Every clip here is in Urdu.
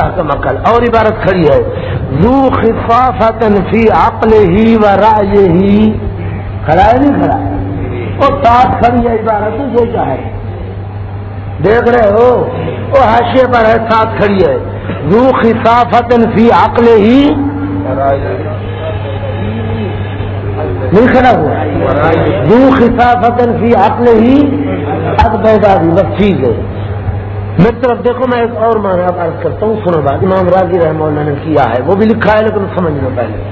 مستحکم عقل اور عبارت کھڑی ہے۔ زو خفافت فی عقل ہی و رائے ہی کھڑا ہے نہیں کھڑا؟ وہ ساتھ کھڑی ہے عبارت، یہ کیا ہے؟ دیکھ رہے ہو؟ وہ حاشے پر ہے، ساتھ کھڑی ہے۔ زو خفافت فی عقل ہی نہیں کھڑا ہوا۔ زو خفافت فی عقل ہی اب بیداری، بس ٹھیک ہے۔ میری طرف دیکھو، میں ایک اور مانا عرض کرتا ہوں، سنو بات، امام راضی رحمہ اللہ نے کیا ہے، وہ بھی لکھا ہے لیکن سمجھ لو پہلے۔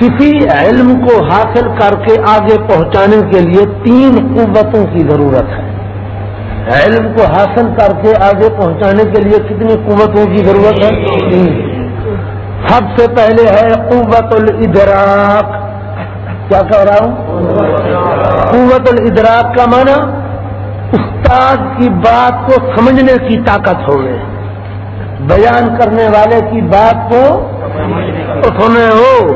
کسی علم کو حاصل کر کے آگے پہنچانے کے لیے تین قوتوں کی ضرورت ہے۔ علم کو حاصل کر کے آگے پہنچانے کے لیے کتنی قوتوں کی ضرورت ہے؟ تین۔ سب سے پہلے ہے قوت الادراک۔ کیا کہہ رہا ہوں؟ قوت الادراک کا معنی استاد کی بات کو سمجھنے کی طاقت ہو گئے بیان کرنے والے کی بات کو سنے ہو۔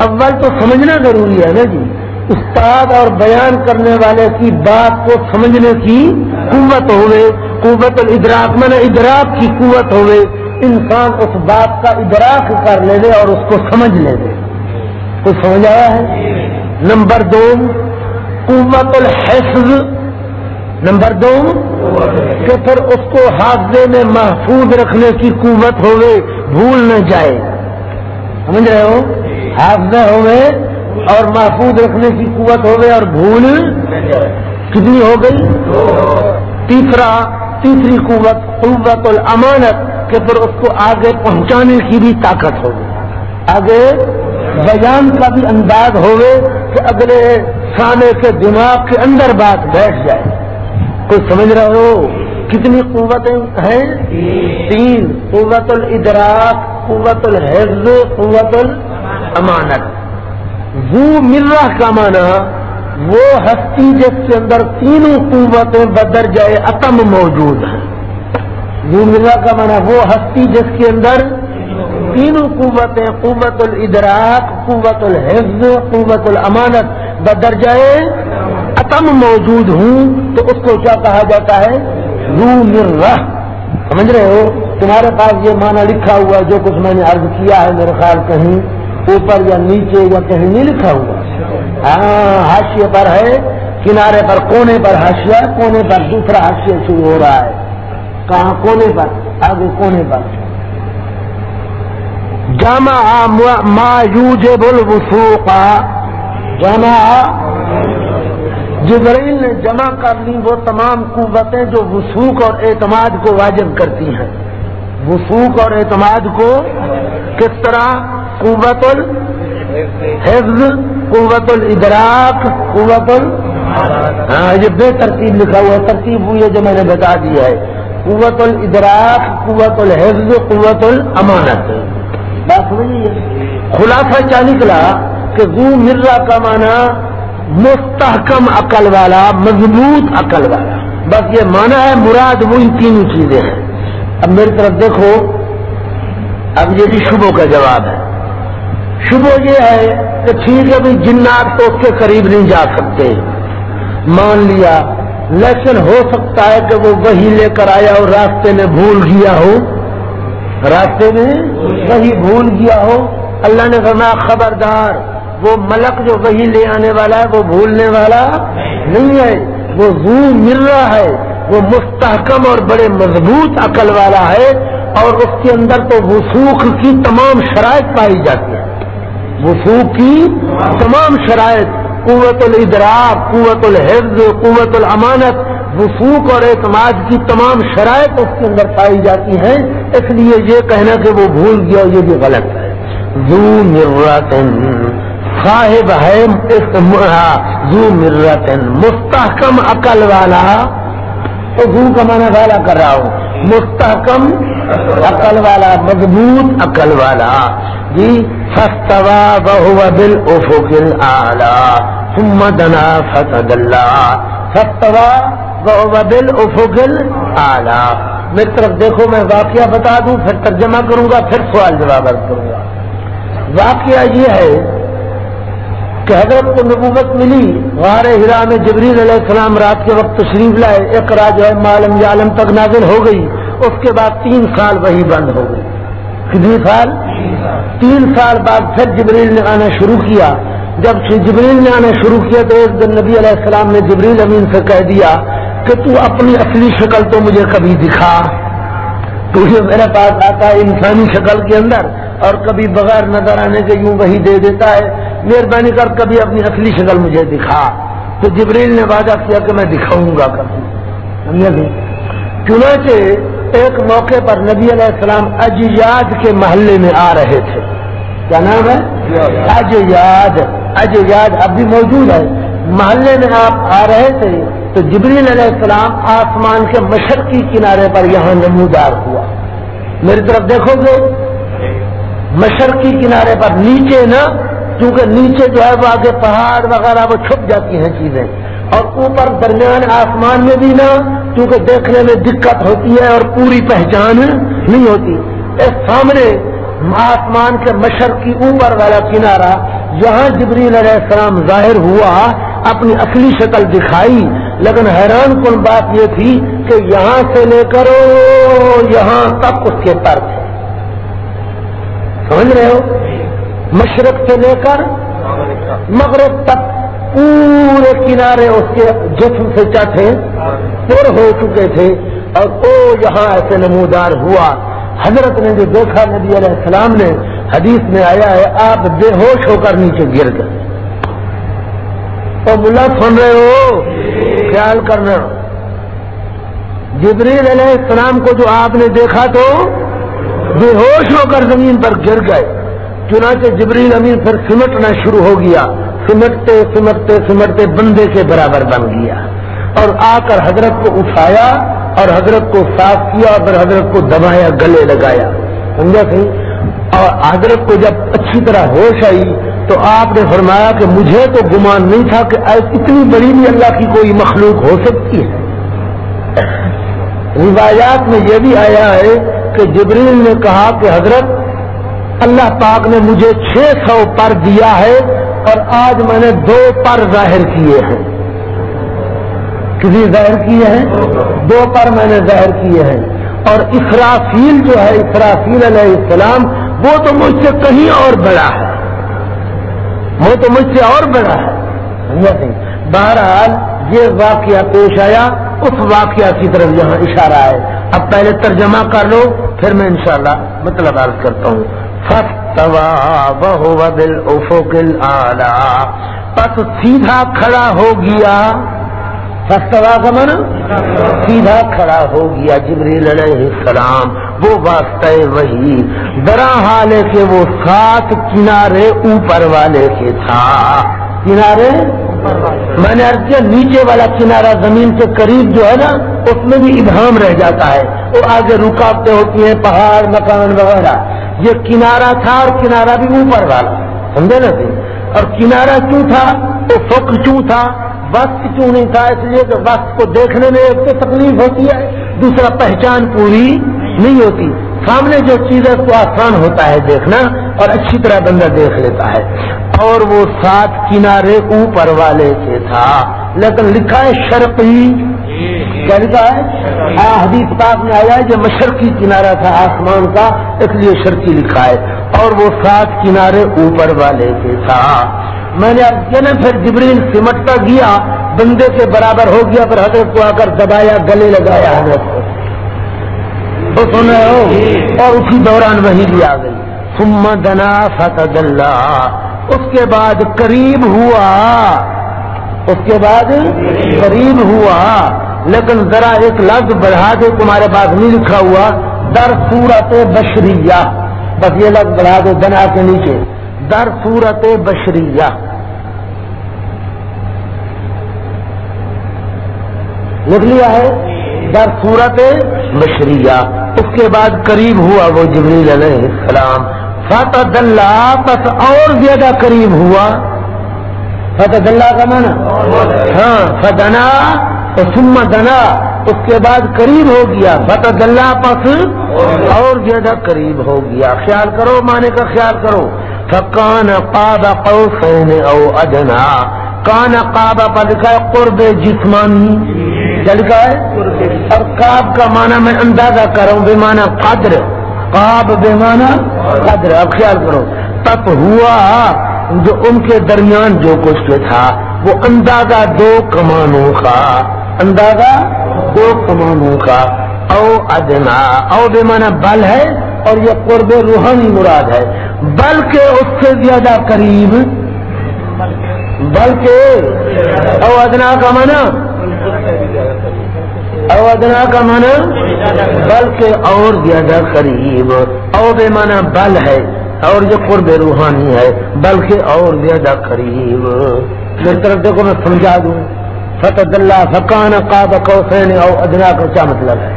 اول تو سمجھنا ضروری ہے نا جی۔ استاد اور بیان کرنے والے کی بات کو سمجھنے کی قوت ہوئے۔ قوت الادراک میں نے ادراک کی قوت ہوئے۔ انسان اس بات کا ادراک کر لے لے اور اس کو سمجھ لے لے کچھ سمجھ آیا ہے؟ نمبر دو، قوت الحفظ۔ نمبر دو، کہ پھر اس کو حافظے میں محفوظ رکھنے کی قوت ہوئے، بھول نہ جائے۔ سمجھ رہے ہو؟ حافظ ہوئے اور محفوظ رکھنے کی قوت ہوئے اور بھول کتنی ہو گئی؟ تیسرا، تیسری قوت قوت الامانت، کہ پھر اس کو آگے پہنچانے کی بھی طاقت ہوگی آگے بیان کا بھی انداز ہوئے کہ اگلے سانے کے دماغ کے اندر بات بیٹھ جائے۔ کوئی سمجھ رہے ہو؟ کتنی قوتیں ہیں تین. قوت الادراک، قوت الحفظ، قوت الامانت. وہ مرہ کا معنی، وہ ہستی جس کے اندر تینوں قوتیں بدر جائے، اتم موجود ہیں. وہ مرہ کا معنی، وہ ہستی جس کے اندر تینوں قوتیں، قوت الادراک، قوت الحفظ، قوت الامانت بدر جائے اتم موجود ہوں تو اس کو کیا کہا جاتا ہے؟ رو مرہ۔ سمجھ رہے ہو؟ تمہارے پاس یہ معنی لکھا ہوا جو کچھ میں نے عرض کیا ہے میرے خیال کہیں اوپر یا نیچے یا کہیں نہیں لکھا ہوا۔ ہاں ہاشیے پر ہے، کنارے پر، کونے پر ہاشیا کونے پر دوسرا ہاشیہ شروع ہو رہا ہے۔ کہاں؟ کونے پر، آگے کونے پر۔ جامع ما یوجب الوسوق۔ جامع جبرائیل نے جمع کر لی وہ تمام قوتیں جو وسوخ اور اعتماد کو واجب کرتی ہیں۔ وسوخ اور اعتماد کو کس طرح؟ قوت الحفظ قوت الادراک قوت ال ہاں یہ بے ترتیب لکھا ہوا ترتیب ہوئی ہے جو میں نے بتا دیا ہے۔ قوت الادراک قوت الحفظ قوت الامانت بات سمجھیے خلاصہ کیا نکلا کہ زو مرہ کا معنی مستحکم عقل والا، مضبوط عقل والا۔ بس یہ مانا ہے، مراد وہ ان تینوں چیزیں ہیں۔ اب میری طرف دیکھو، اب یہ بھی شبوں کا جواب ہے۔ شبو یہ ہے کہ ٹھیک ہے بھائی، جنات تو اس کے قریب نہیں جا سکتے۔ مان لیا، لیکن ہو سکتا ہے کہ وہ وہی لے کر آیا اور راستے میں بھول گیا ہو۔ راستے میں وہی بھول گیا ہو۔ اللہ نے فرمایا، خبردار۔ وہ ملک جو وہی لے آنے والا ہے، وہ بھولنے والا نہیں ہے۔ وہ زو مل رہا ہے، وہ مستحکم اور بڑے مضبوط عقل والا ہے اور اس کے اندر تو وسوخ کی تمام شرائط پائی جاتی ہے وسوخ کی تمام شرائط، قوت الادراک، قوت الحفظ، قوت الامانت وسوخ اور اعتماد کی تمام شرائط اس کے اندر پائی جاتی ہیں۔ اس لیے یہ کہنا کہ وہ بھول گیا یہ بھی غلط ہے۔ زو مرتن صاحب ہے زو مرتن، مستحکم عقل والا۔ تو زو کا معنی والا کر رہا ہوں۔ مستحکم عقل والا، مضبوط عقل والا۔ جی فستوا بہو دل افقل آلہ ثم دنا فتد اللہ فستوا بہو دل افقل آلہ میری طرف دیکھو، میں واقعہ بتا دوں، پھر ترجمہ کروں گا، پھر سوال جواب کروں گا۔ واقعہ یہ ہے کہ حضرت کو نبوت ملی، غار ہرا میں جبریل علیہ السلام رات کے وقت تشریف لائے، ایک راج ہے عالم تک نازل ہو گئی، اس کے بعد تین سال وہی بند ہو گئی کتنی سال؟ تین سال بعد پھر جبریل نے آنا شروع کیا۔ جب جبریل نے آنا شروع کیا تو ایک دن نبی علیہ السلام نے جبریل امین سے کہہ دیا کہ تو اپنی اصلی شکل تو مجھے کبھی دکھا۔ تو یہ میرے پاس آتا ہے انسانی شکل کے اندر اور کبھی بغیر نظر آنے کے یوں وہی دے دیتا ہے۔ مہربانی کر کبھی اپنی اصلی شکل مجھے دکھا۔ تو جبریل نے وعدہ کیا کہ میں دکھاؤں گا کبھی۔ جی؟ چنانچہ ایک موقع پر نبی علیہ السلام اجیاد کے محلے میں آ رہے تھے۔ کیا نام ہے؟ اجیاد۔ اجیاد اب بھی موجود ہے۔ محلے میں آپ آ رہے تھے تو جبریل علیہ السلام آسمان کے مشرقی کنارے پر یہاں نمودار ہوا۔ میری طرف دیکھو گے۔ مشرقی کنارے پر نیچے نا کیونکہ نیچے جو ہے وہ آگے پہاڑ وغیرہ وہ چھپ جاتی ہیں چیزیں۔ اور اوپر درمیان آسمان میں بھی نہ کیونکہ دیکھنے میں دقت ہوتی ہے اور پوری پہچان نہیں ہوتی۔ اس سامنے آسمان کے مشرق کی اوپر والا کنارا یہاں جبریل علیہ السلام ظاہر ہوا، اپنی اصلی شکل دکھائی۔ لیکن حیران کن بات یہ تھی کہ یہاں سے لے کر یہاں تک اس کے پر تھے سمجھ رہے ہو؟ مشرق سے لے کر مغرب تک پورے کنارے اس کے جسم سے چٹے پر ہو چکے تھے اور وہ یہاں ایسے نمودار ہوا۔ حضرت نے جو دیکھا، نبی علیہ السلام نے حدیث میں آیا ہے، آپ بے ہوش ہو کر نیچے گر گئے۔ تو ملا، سن رہے ہو؟ خیال کرنا جبریل علیہ السلام کو جو آپ نے دیکھا تو بے ہوش ہو کر زمین پر گر گئے۔ چنانچہ جبریل امین پھر سمٹنا شروع ہو گیا۔ سمٹتے سمٹتے سمٹتے بندے کے برابر بن گیا۔ اور آ کر حضرت کو اٹھایا اور حضرت کو صاف کیا اور پھر حضرت کو دبایا، گلے لگایا۔ سمجھا سی اور حضرت کو جب اچھی طرح ہوش آئی تو آپ نے فرمایا کہ مجھے تو گمان نہیں تھا کہ اتنی بڑی بھی اللہ کی کوئی مخلوق ہو سکتی ہے۔ روایات میں یہ بھی آیا ہے کہ جبریل نے کہا کہ حضرت اللہ پاک نے مجھے چھ سو پر دیا ہے اور آج میں نے دو پر ظاہر کیے ہیں۔ کسی ظاہر کیے ہیں؟ دو پر میں نے ظاہر کیے ہیں۔ اور اسرافیل جو ہے، اسرافیل علیہ السلام، وہ تو مجھ سے کہیں اور بڑا ہے۔ وہ تو مجھ سے اور بڑا ہے۔ بہرحال یہ واقعہ پیش آیا۔ اس واقعہ کی طرف یہاں اشارہ ہے اب پہلے ترجمہ کر لو، پھر میں انشاءاللہ مطلب عرض کرتا ہوں۔ بہو دل افوکل آلہ پس سیدھا کھڑا ہو گیا. فستوا کا من سیدھا کھڑا ہو گیا جبریل علیہ السلام. وہ واسطے وہی درا حال کے وہ سات کنارے اوپر والے کے تھا کنارے؟ میں نے نیچے والا کنارا زمین کے قریب جو ہے نا اس میں بھی ابہام رہ جاتا ہے۔ وہ آگے رکاوٹیں ہوتی ہیں، پہاڑ، مکان وغیرہ۔ یہ کنارا تھا اور کنارا بھی اوپر والا۔ سمجھے نا سی اور کنارا کیوں تھا؟ تو فخر کیوں تھا؟ وقت کیوں نہیں تھا؟ اس لیے کہ وقت کو دیکھنے میں ایک تو تکلیف ہوتی ہے، دوسرا پہچان پوری نہیں ہوتی۔ سامنے جو چیز ہے، اس کو آسان ہوتا ہے دیکھنا اور اچھی طرح بندہ دیکھ لیتا ہے۔ اور وہ سات کنارے اوپر والے سے تھا۔ لیکن لکھا ہے شرقی کیا لکھا ہے۔ حدیث پاک میں آیا ہے جو مشرقی کنارہ تھا آسمان کا، اس لیے شرقی لکھا ہے۔ اور وہ سات کنارے اوپر والے کے تھا۔ میں نے اب نا پھر جبریل سمٹتا گیا، بندے کے برابر ہو گیا پھر حضرت کو آ کر دبایا، گلے لگایا حضرت کو۔ تو سن رہے ہو اور اسی دوران وہی بھی آ گئی۔ سم دنا فتح اس کے بعد قریب ہوا۔ اس کے بعد قریب ہوا۔ لیکن ذرا ایک لفظ بڑھا دو تمہارے پاس نہیں لکھا ہوا در صورت بشریہ۔ بس یہ لفظ بڑھا دو بنا کے نیچے۔ در صورت بشریہ۔ لکھ لیا ہے در صورت بشریہ۔ اس کے بعد قریب ہوا وہ جبریل علیہ السلام۔ فتح اللہ بس اور زیادہ قریب ہوا۔ فتح اللہ کا مانا ہاں فتنا تو سما دنا، اس کے بعد قریب ہو گیا۔ فتح اللہ پس اور زیادہ قریب ہو گیا۔ خیال کرو مانے کا خیال کرو۔ کان پادا قوسین او ادنا۔ کان پابا پر لکھا ہے قرب جسمانی۔ کیا ہے؟ اور کاب کا معنی میں اندازہ کر رہا ہوں بے معنی قدر۔ کاب بے معنی قدر۔ اب خیال کرو۔ تب ہوا جو ان کے درمیان جو کچھ تھا، وہ اندازہ دو کمانوں کا۔ اندازہ دو کمانوں کا۔ او ادنا، او بے معنی بل ہے اور یہ قرب روحانی مراد ہے۔ بلکہ اس سے زیادہ قریب۔ بلکہ۔ او ادنا کا معنی۔ او ادنا کا معنی۔ بلکہ اور زیادہ قریب۔ او بے معنی بل ہے اور یہ قرب روحانی ہے۔ بلکہ اور زیادہ قریب۔ میری طرف دیکھو میں سمجھا دوں۔ فتح اللہ فکان قاب کوسین او ادنا کا کیا مطلب ہے؟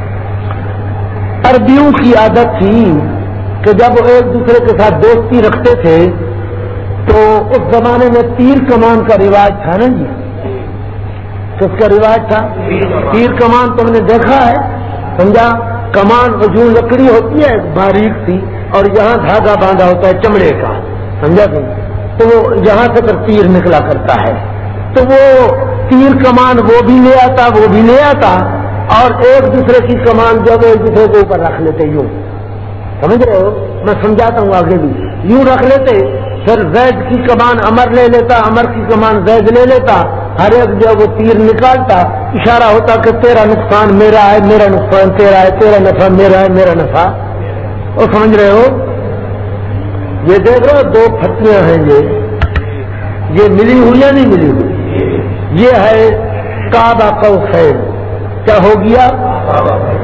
عربیوں کی عادت تھی کہ جب وہ ایک دوسرے کے ساتھ دوستی رکھتے تھے تو اس زمانے میں تیر کمان کا رواج تھا نا جی؟ کس کا رواج تھا؟ تیر کمان تم نے دیکھا ہے؟ سمجھا؟ کمان جو لکڑی ہوتی ہے، باریک سی، اور یہاں دھاگا باندھا ہوتا ہے چمڑے کا، سمجھا تم؟ تو وہ یہاں سے تیر نکلا کرتا ہے۔ تو وہ تیر کمان وہ بھی لے آتا، وہ بھی لے آتا، اور ایک دوسرے کی کمان جب ایک دوسرے کے اوپر رکھ لیتے، یوں۔ سمجھ رہے ہو؟ میں سمجھاتا ہوں آگے بھی۔ یوں رکھ لیتے، پھر زید کی کمان امر لے لیتا امر کی کمان زید لے لیتا، ہر ایک جب وہ تیر نکالتا، اشارہ ہوتا کہ تیرا نقصان میرا ہے، میرا نقصان تیرا ہے، تیرا نفع میرا ہے، میرا نفع۔ وہ سمجھ رہے ہو؟ یہ دیکھ رہے ہو، دو پھٹیاں ہیں یہ۔ یہ ملی ہوئی یا نہیں ملی ہوئی؟ یہ ہے کعبہ کو خیر کیا ہو گیا؟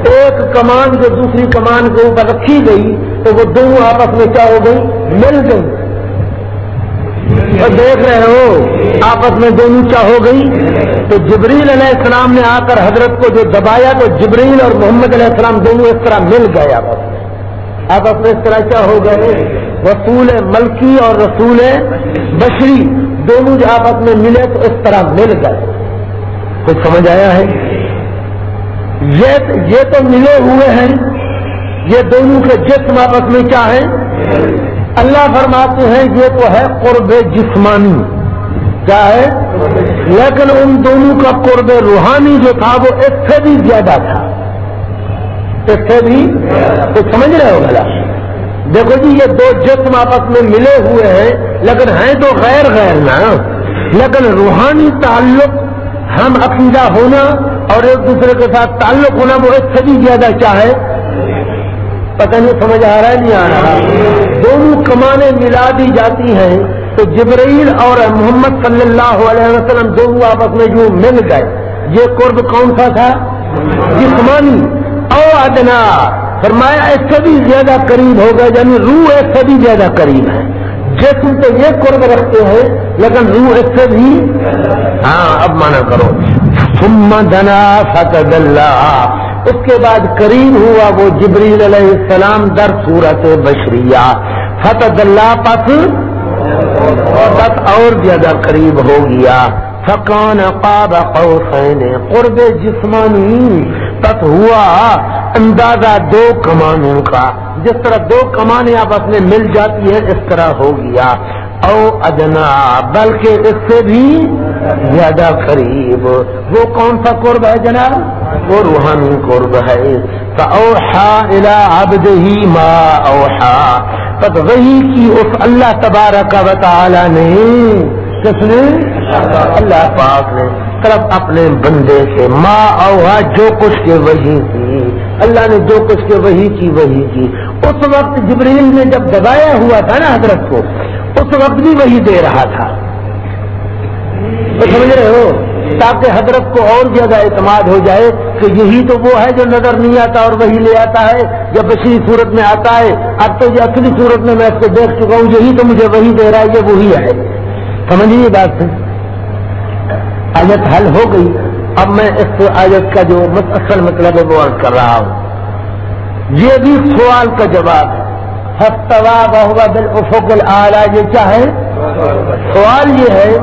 ایک کمان جو دوسری کمان کے اوپر رکھی گئی، تو وہ دونوں آپس میں کیا ہو گئی؟ مل گئی۔ اور دیکھ رہے ہو، آپس میں دونوں کیا ہو گئی؟ تو جبریل علیہ السلام نے آ کر حضرت کو جو دبایا تو جبریل اور محمد علیہ السلام دونوں اس طرح مل گئے آپس میں۔ آپس میں اس طرح کیا ہو گئے؟ رسول ملکی اور رسول بشری۔ دونوں جو آپس میں ملے تو اس طرح مل گئے۔ کچھ سمجھ آیا ہے؟ یہ تو ملے ہوئے ہیں۔ یہ دونوں کے جسم آپس میں کیا ہے اللہ فرماتے ہیں یہ تو ہے قرب جسمانی۔ کیا ہے؟ لیکن ان دونوں کا قرب روحانی جو تھا وہ اس سے بھی زیادہ تھا۔ اس سے بھی تو سمجھ رہے ہو بھلا؟ دیکھو جی یہ دو جسم آپس میں ملے ہوئے ہیں، لیکن ہیں تو غیر غیر نا۔ لیکن روحانی تعلق، ہم عقیدہ ہونا اور ایک دوسرے کے ساتھ تعلق ہونا، وہ اس سے بھی زیادہ کیا ہے؟ پتہ نہیں، سمجھ آ رہا ہے، نہیں آ رہا؟ دونوں کمانے ملا دی جاتی ہیں تو جبرائیل اور محمد صلی اللہ علیہ وسلم دونوں آپس میں جو مل گئے۔ یہ قرب کون سا تھا؟ جسمانی۔ او ادنا۔ فرمایا اس سے بھی زیادہ قریب ہو یعنی روح اس سے بھی زیادہ قریب ہے۔ جسم تو یہ قرب رکھتے ہیں، لیکن روح اس سے بھی ہاں اب مانا کرو۔ ثم دنا فتد اللہ اس کے بعد قریب ہوا وہ جبریل علیہ السلام در صورت بشریہ۔ فتد اللہ پس اور زیادہ قریب ہو گیا۔ فکان قاب قوسین، قرب جسمانی۔ تک ہوا اندازہ دو کمانوں کا۔ جس طرح دو کمانے آپس میں مل جاتی ہے اس طرح ہو گیا۔ او ادنا، بلکہ اس سے بھی زیادہ قریب۔ وہ کون سا قرب ہے جناب؟ وہ روحانی قرب ہے۔ اوحا الا ابد ہی ماں اوحا تب وہی کی اس اللہ تبارک و تعالی نے، کس نے؟ اللہ پاک نے۔ طرف اپنے بندے سے، ماں اوہا جو کچھ کے وہی کی اللہ نے جو کچھ کے وہی کی وہی کی۔ اس وقت جبریل نے جب دبایا ہوا تھا نا حضرت کو، اس وقت بھی وہی دے رہا تھا۔ تو سمجھ رہے ہو؟ تاکہ حضرت کو اور زیادہ اعتماد ہو جائے کہ یہی تو وہ ہے جو نظر نہیں آتا اور وہی لے آتا ہے، جب بشری صورت میں آتا ہے۔ اب تو یہ اصلی صورت میں میں اس کو دیکھ چکا ہوں، یہی تو مجھے وہی دے رہا ہے، یہ وہی ہے۔ سمجھیے بات۔ سے آیت حل ہو گئی۔ اب میں اس آیت کا جو اصل مطلب ہے وہ کر رہا ہوں۔ یہ بھی سوال کا جواب ہے۔ ہفتوا بہوا دل یہ کیا ہے؟ سوال یہ ہے،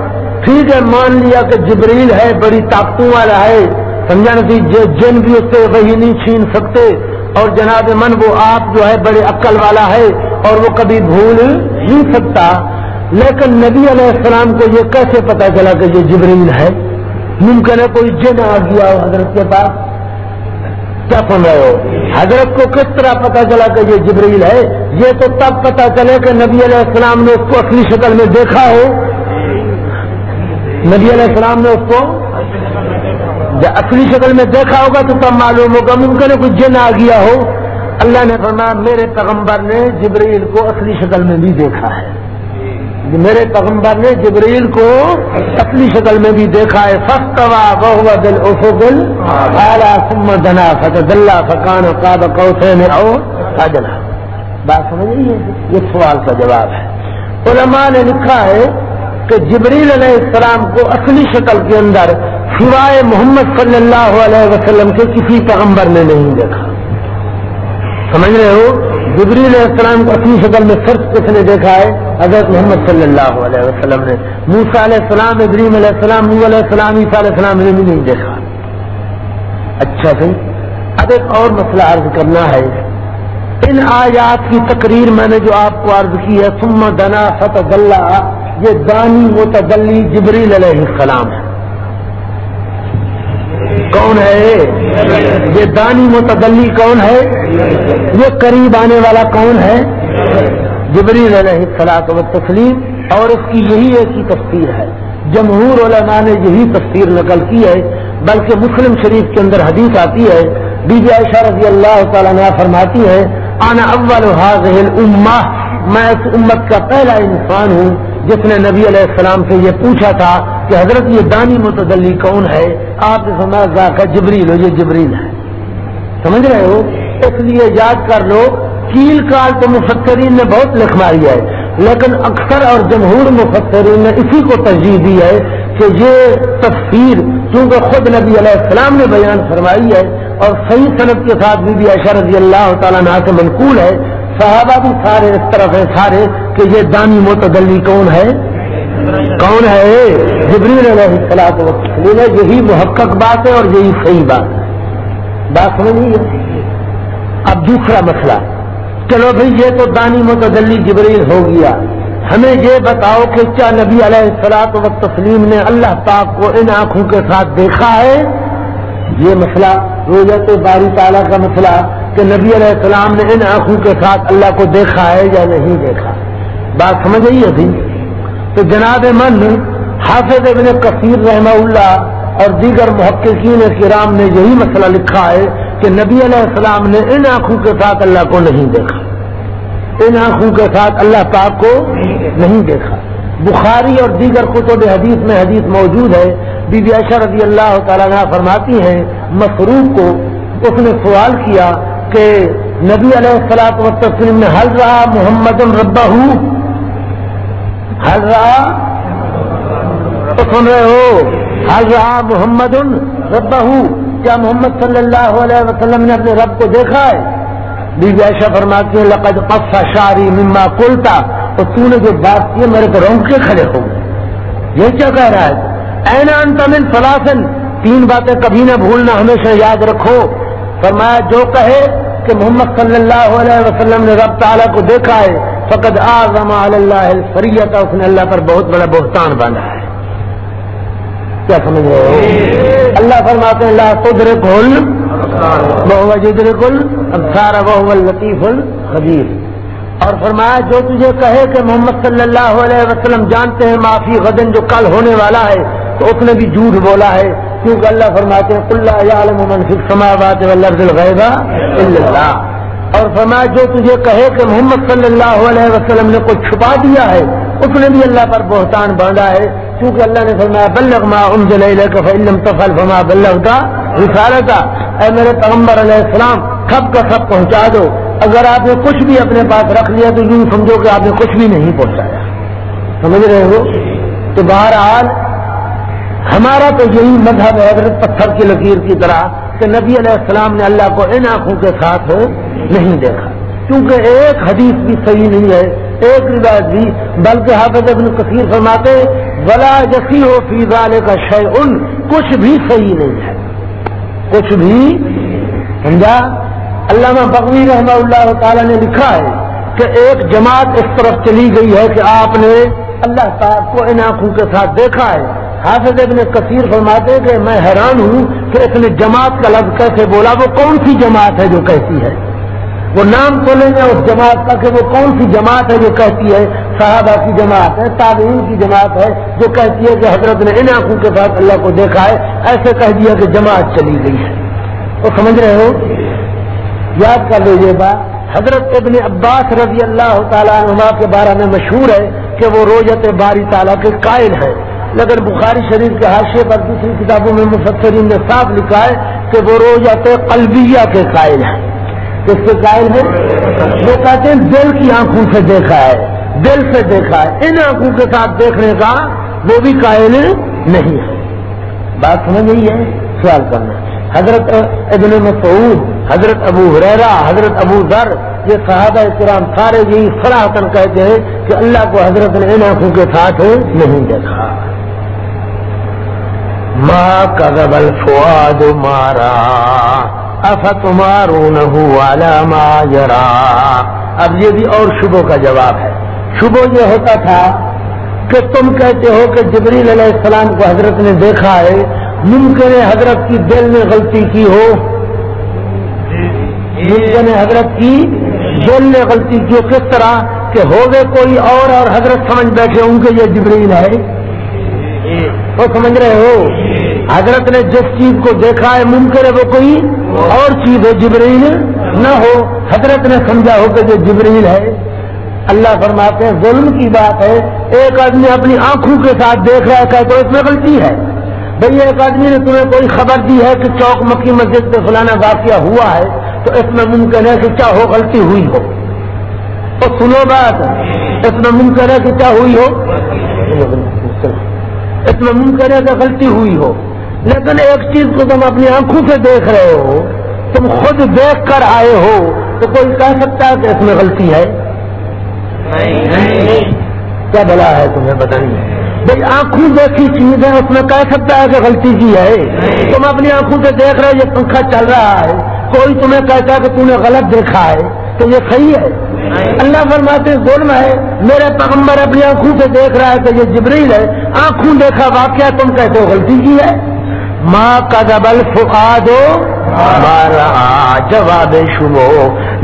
ٹھیک ہے، مان لیا کہ جبریل ہے، بڑی طاقتوں والا ہے۔ سمجھا نا جن بھی اس سے وہی نہیں چھین سکتے۔ اور جناب من، وہ آپ جو ہے، بڑے عقل والا ہے۔ اور وہ کبھی بھول نہیں سکتا۔ لیکن نبی علیہ السلام کو یہ کیسے پتا چلا کہ یہ جبریل ہے؟ ممکن ہے کوئی جن آ گیا ہو حضرت کے پاس۔ کیا سن رہے ہو؟ حضرت کو کس طرح پتا چلا کہ یہ جبریل ہے؟ یہ تو تب پتا چلے کہ نبی علیہ السلام نے اس کو اصلی شکل میں دیکھا ہو۔ نبی علیہ السلام نے اس کو جب اصلی شکل میں دیکھا ہوگا تو تب معلوم ہوگا ممکن ہے کچھ جن آ گیا ہو۔ اللہ نے فرمایا، میرے پیغمبر نے جبریل کو اصلی شکل میں بھی دیکھا ہے۔ میرے پیغمبر نے جبریل کو اصلی شکل میں بھی دیکھا ہے فستوا بہو دل اوفو دل سم دنا فتح اللہ فکان قاب کوسین او اجلا بات سمجھ رہی ہے؟ یہ سوال کا جواب ہے۔ علماء نے لکھا ہے کہ جبریل علیہ السلام کو اصلی شکل کے اندر سوائے محمد صلی اللہ علیہ وسلم کے کسی پیغمبر نے نہیں دیکھا۔ سمجھ رہے ہو؟ جبری علیہ السلام کو اپنی شکل میں صرف کس نے دیکھا ہے؟ حضرت محمد صلی اللہ علیہ وسلم نے۔ موسا علیہ السلام ابریم علیہ السلام نو علیہ السلام، عیسیٰ علیہ السلام نے بھی نہیں دیکھا۔ اچھا سی اب ایک اور مسئلہ عرض کرنا ہے۔ ان آیات کی تقریر میں نے جو آپ کو عرض کی ہے سم دنا فتح یہ دانی متدلی جبریل علیہ السلام ہے۔ کون ہے یہ؟ دانی متدلی کون ہے؟ یہ قریب آنے والا کون ہے؟ جبریل علیہ السلاط و تسلیم اور اس کی یہی ایک ہی تفسیر ہے۔ جمہور علماء نے یہی تفسیر نقل کی ہے، بلکہ مسلم شریف کے اندر حدیث آتی ہے۔ بی بی عائشہ رضی اللہ تعالیٰ نے فرماتی ہے، آنا اول الامہ، میں اس امت کا پہلا انسان ہوں۔ جس نے نبی علیہ السلام سے یہ پوچھا تھا کہ حضرت یہ دانی متدلی کون ہے، آپ نے سمجھا کہ جبریل ہو، یہ جبریل ہے۔ سمجھ رہے ہو؟ اس لیے یاد کر لو، کیل کال تو مفسرین نے بہت لکھ ماری ہے، لیکن اکثر اور جمہور مفسرین نے اسی کو ترجیح دی ہے کہ یہ تفسیر چونکہ خود نبی علیہ السلام نے بیان فرمائی ہے اور صحیح صنعت کے ساتھ بھی رضی اللہ تعالیٰ نا سے منقول ہے صحابہ بھی سارے اس طرف ہیں، سارے کہ یہ دانی متدلی کون ہے؟ کون ہے؟ جبریل علیہ السلام بولے یہی محقق بات ہے اور یہی صحیح بات ہے۔ بات سمجھ اب دوسرا مسئلہ۔ چلو بھائی یہ تو دانی متدلی جبریل ہو گیا۔ ہمیں یہ بتاؤ کہ کیا نبی علیہ السلاط و تسلیم نے اللہ پاک کو ان آنکھوں کے ساتھ دیکھا ہے؟ یہ مسئلہ روزت باری تعالیٰ کا مسئلہ۔ کہ نبی علیہ السلام نے ان آنکھوں کے ساتھ اللہ کو دیکھا ہے یا نہیں دیکھا؟ بات سمجھ گئی ابھی تو جناب من حافظ ابن کثیر رحمہ اللہ اور دیگر محققین کرام نے یہی مسئلہ لکھا ہے کہ نبی علیہ السلام نے ان آنکھوں کے ساتھ اللہ کو نہیں دیکھا۔ ان آنکھوں کے ساتھ اللہ پاک کو نہیں دیکھا۔ بخاری اور دیگر کتب حدیث میں حدیث موجود ہے۔ بی بی عشر رضی اللہ تعالیٰ فرماتی ہیں مسروق کو اس نے سوال کیا کہ نبی علیہ السلاط و تسلیم نے حل رہا محمد الربا حل رہا؟ تو سن رہے ہو؟ حل رہا محمد الربا کیا محمد صلی اللہ علیہ وسلم نے اپنے رب کو دیکھا ہے؟ بی عائشہ فرماتی ہیں، لقد قصہ شاری مما کلتا تو تو نے جو بات کی میرے کو رونگ کے کھڑے ہو گئے۔ یہ کیا کہہ رہا ہے؟ اینا انتمن فلاسن تین باتیں کبھی نہ بھولنا، ہمیشہ یاد رکھو۔ فرمایا، جو کہے کہ محمد صلی اللہ علیہ وسلم نے رب تعالیٰ کو دیکھا ہے فقط آزم اللہ فریت اس نے اللہ پر بہت بڑا بہتان باندھا ہے۔ کیا سمجھ رہے ہو؟ اللہ فرماتے ہیں اللہ قدر کل بہو جدر کل سارا بہو لطیف الخبیر۔ اور فرمایا، جو تجھے کہے کہ محمد صلی اللہ علیہ وسلم جانتے ہیں، معافی غدن جو کل ہونے والا ہے، تو اس نے بھی جھوٹ بولا ہے۔ کیونکہ اللہ فرماتے ہیں اللہ۔ اور فرمایا، جو تجھے کہے کہ محمد صلی اللہ علیہ وسلم نے کوئی چھپا دیا ہے، اس نے بھی اللہ پر بہتان باندھا ہے۔ کیونکہ اللہ نے فرمایا، بلغ ما انزل الیک فإن تفعل فما بلغت رسالتا۔ اے میرے پیغمبر علیہ السلام، سب کا سب پہنچا دو۔ اگر آپ نے کچھ بھی اپنے پاس رکھ لیا تو یوں سمجھو کہ آپ نے کچھ بھی نہیں پہنچایا۔ سمجھ رہے ہو؟ تو بہرحال ہمارا تو یہی مذہب ہے حضرت پتھر کی لکیر کی طرح کہ نبی علیہ السلام نے اللہ کو ان آنکھوں کے ساتھ نہیں دیکھا۔ کیونکہ ایک حدیث بھی صحیح نہیں ہے، ایک روایت بھی۔ بلکہ حافظ ابن کثیر فرماتے بلا جسی ہو فیضا کا شے ان کچھ بھی صحیح نہیں ہے۔ کچھ بھی۔ سمجھا؟ علامہ بغوی رحمہ اللہ تعالی نے لکھا ہے کہ ایک جماعت اس طرف چلی گئی ہے کہ آپ نے اللہ صاحب کو ان آنکھوں کے ساتھ دیکھا ہے۔ حافظ ابن کثیر فرماتے کہ میں حیران ہوں کہ اس نے جماعت کا لفظ کیسے بولا، وہ کون سی جماعت ہے جو کہتی ہے؟ وہ نام تو لیں گے اس جماعت کا کہ وہ کون سی جماعت ہے جو کہتی ہے؟ صحابہ کی جماعت ہے، تابعین کی جماعت ہے جو کہتی ہے کہ حضرت نے ان آنکھوں کے ساتھ اللہ کو دیکھا ہے، ایسے کہہ دیا کہ جماعت چلی گئی ہے۔ وہ سمجھ رہے ہو؟ یاد کر لیجیے بات، حضرت ابن عباس رضی اللہ تعالیٰ عنہ کے بارے میں مشہور ہے کہ وہ روزت باری تعالیٰ کے قائل ہیں۔ لیکن بخاری شریف کے حاشے پر دوسری کتابوں میں مفسرین نے صاف لکھا ہے کہ وہ روزت قلبیہ کے قائل ہیں۔ کس کے قائل ہے وہ کہتے ہیں دل کی آنکھوں سے دیکھا ہے۔ دل سے دیکھا ہے۔ ان آنکھوں کے ساتھ دیکھنے کا وہ بھی قائل نہیں ہے۔ بات سمجھ نہیں ہے؟ سوال کرنا حضرت ابن مسعود، حضرت ابو حریرا حضرت ابو ذر، یہ صحابہ کرام سارے یہی فراہتن کہتے ہیں کہ اللہ کو حضرت نے ان آنکھوں کے ساتھ نہیں دیکھا۔ ماں کا گبل فواد مارا افمارو نہ جرا اب یہ بھی اور شبوں کا جواب ہے۔ شبو یہ ہوتا تھا کہ تم کہتے ہو کہ جبریل علیہ السلام کو حضرت نے دیکھا ہے، ممکن ہے حضرت کی دل نے غلطی کی ہو۔ ممکن ہے حضرت کی دل نے غلطی کی ہو۔ کس طرح کہ ہو گئے کوئی اور اور حضرت سمجھ بیٹھے ان کے یہ جبریل ہے۔ وہ سمجھ رہے ہو؟ حضرت نے جس چیز کو دیکھا ہے ممکن ہے وہ کوئی اور چیز ہے، جبریل نہ ہو۔ حضرت نے سمجھا ہو کہ جو جبریل ہے، اللہ فرماتے ہیں، ظلم کی بات ہے۔ ایک آدمی اپنی آنکھوں کے ساتھ دیکھ رہا ہے تو اس میں غلطی ہے۔ بھئی ایک آدمی نے تمہیں کوئی خبر دی ہے کہ چوک مکی مسجد پہ فلانا واقعہ ہوا ہے، تو اس میں ممکن ہے کہ کیا ہو، غلطی ہوئی ہو؟ تو سنو بات، اس میں ممکن ہے کہ کیا ہوئی ہو؟ اس میں ہے کہ غلطی ہوئی ہو۔ لیکن ایک چیز کو تم اپنی آنکھوں سے دیکھ رہے ہو تم خود دیکھ کر آئے ہو تو کوئی کہہ سکتا ہے کہ اس میں غلطی ہے؟ کیا بلا ہے تمہیں؟ بتائیے بھائی آنکھوں دیکھی چیز ہے اس میں کہہ سکتا ہے کہ غلطی کی ہے۔ تم اپنی آنکھوں سے دیکھ رہے یہ پنکھا چل رہا ہے کوئی تمہیں کہتا ہے کہ تم نے غلط دیکھا ہے تو یہ صحیح ہے۔ اللہ فرماتے ظلم ہے، میرے پیغمبر اپنی آنکھوں سے دیکھ رہا ہے کہ یہ جبریل ہے، آنکھوں دیکھا واقعہ تم کہتے ہو غلطی کی ہے؟ ماں کا دبل فکا جواب شبو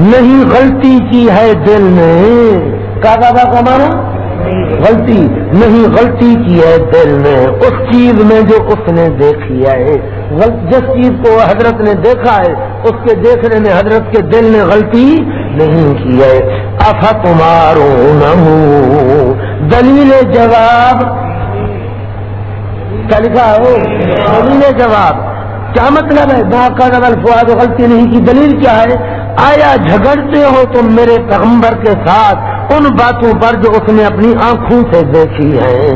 نہیں غلطی کی ہے دل نے کا کا مانا غلطی نہیں، غلطی کی ہے دل نے۔ اس چیز میں جو اس نے دیکھی ہے جس چیز کو حضرت نے دیکھا ہے، اس کے دیکھنے میں حضرت کے دل نے غلطی نہیں کی ہے۔ اف تمارو دلیل جواب۔ کیا لکھا ہے جواب۔ کیا مطلب ہے؟ کا نقل فواد غلطی نہیں کی؟ دلیل کیا ہے؟ آیا جھگڑتے ہو تم میرے پیغمبر کے ساتھ؟ ان باتوں پر جو اس نے اپنی آنکھوں سے دیکھی ہے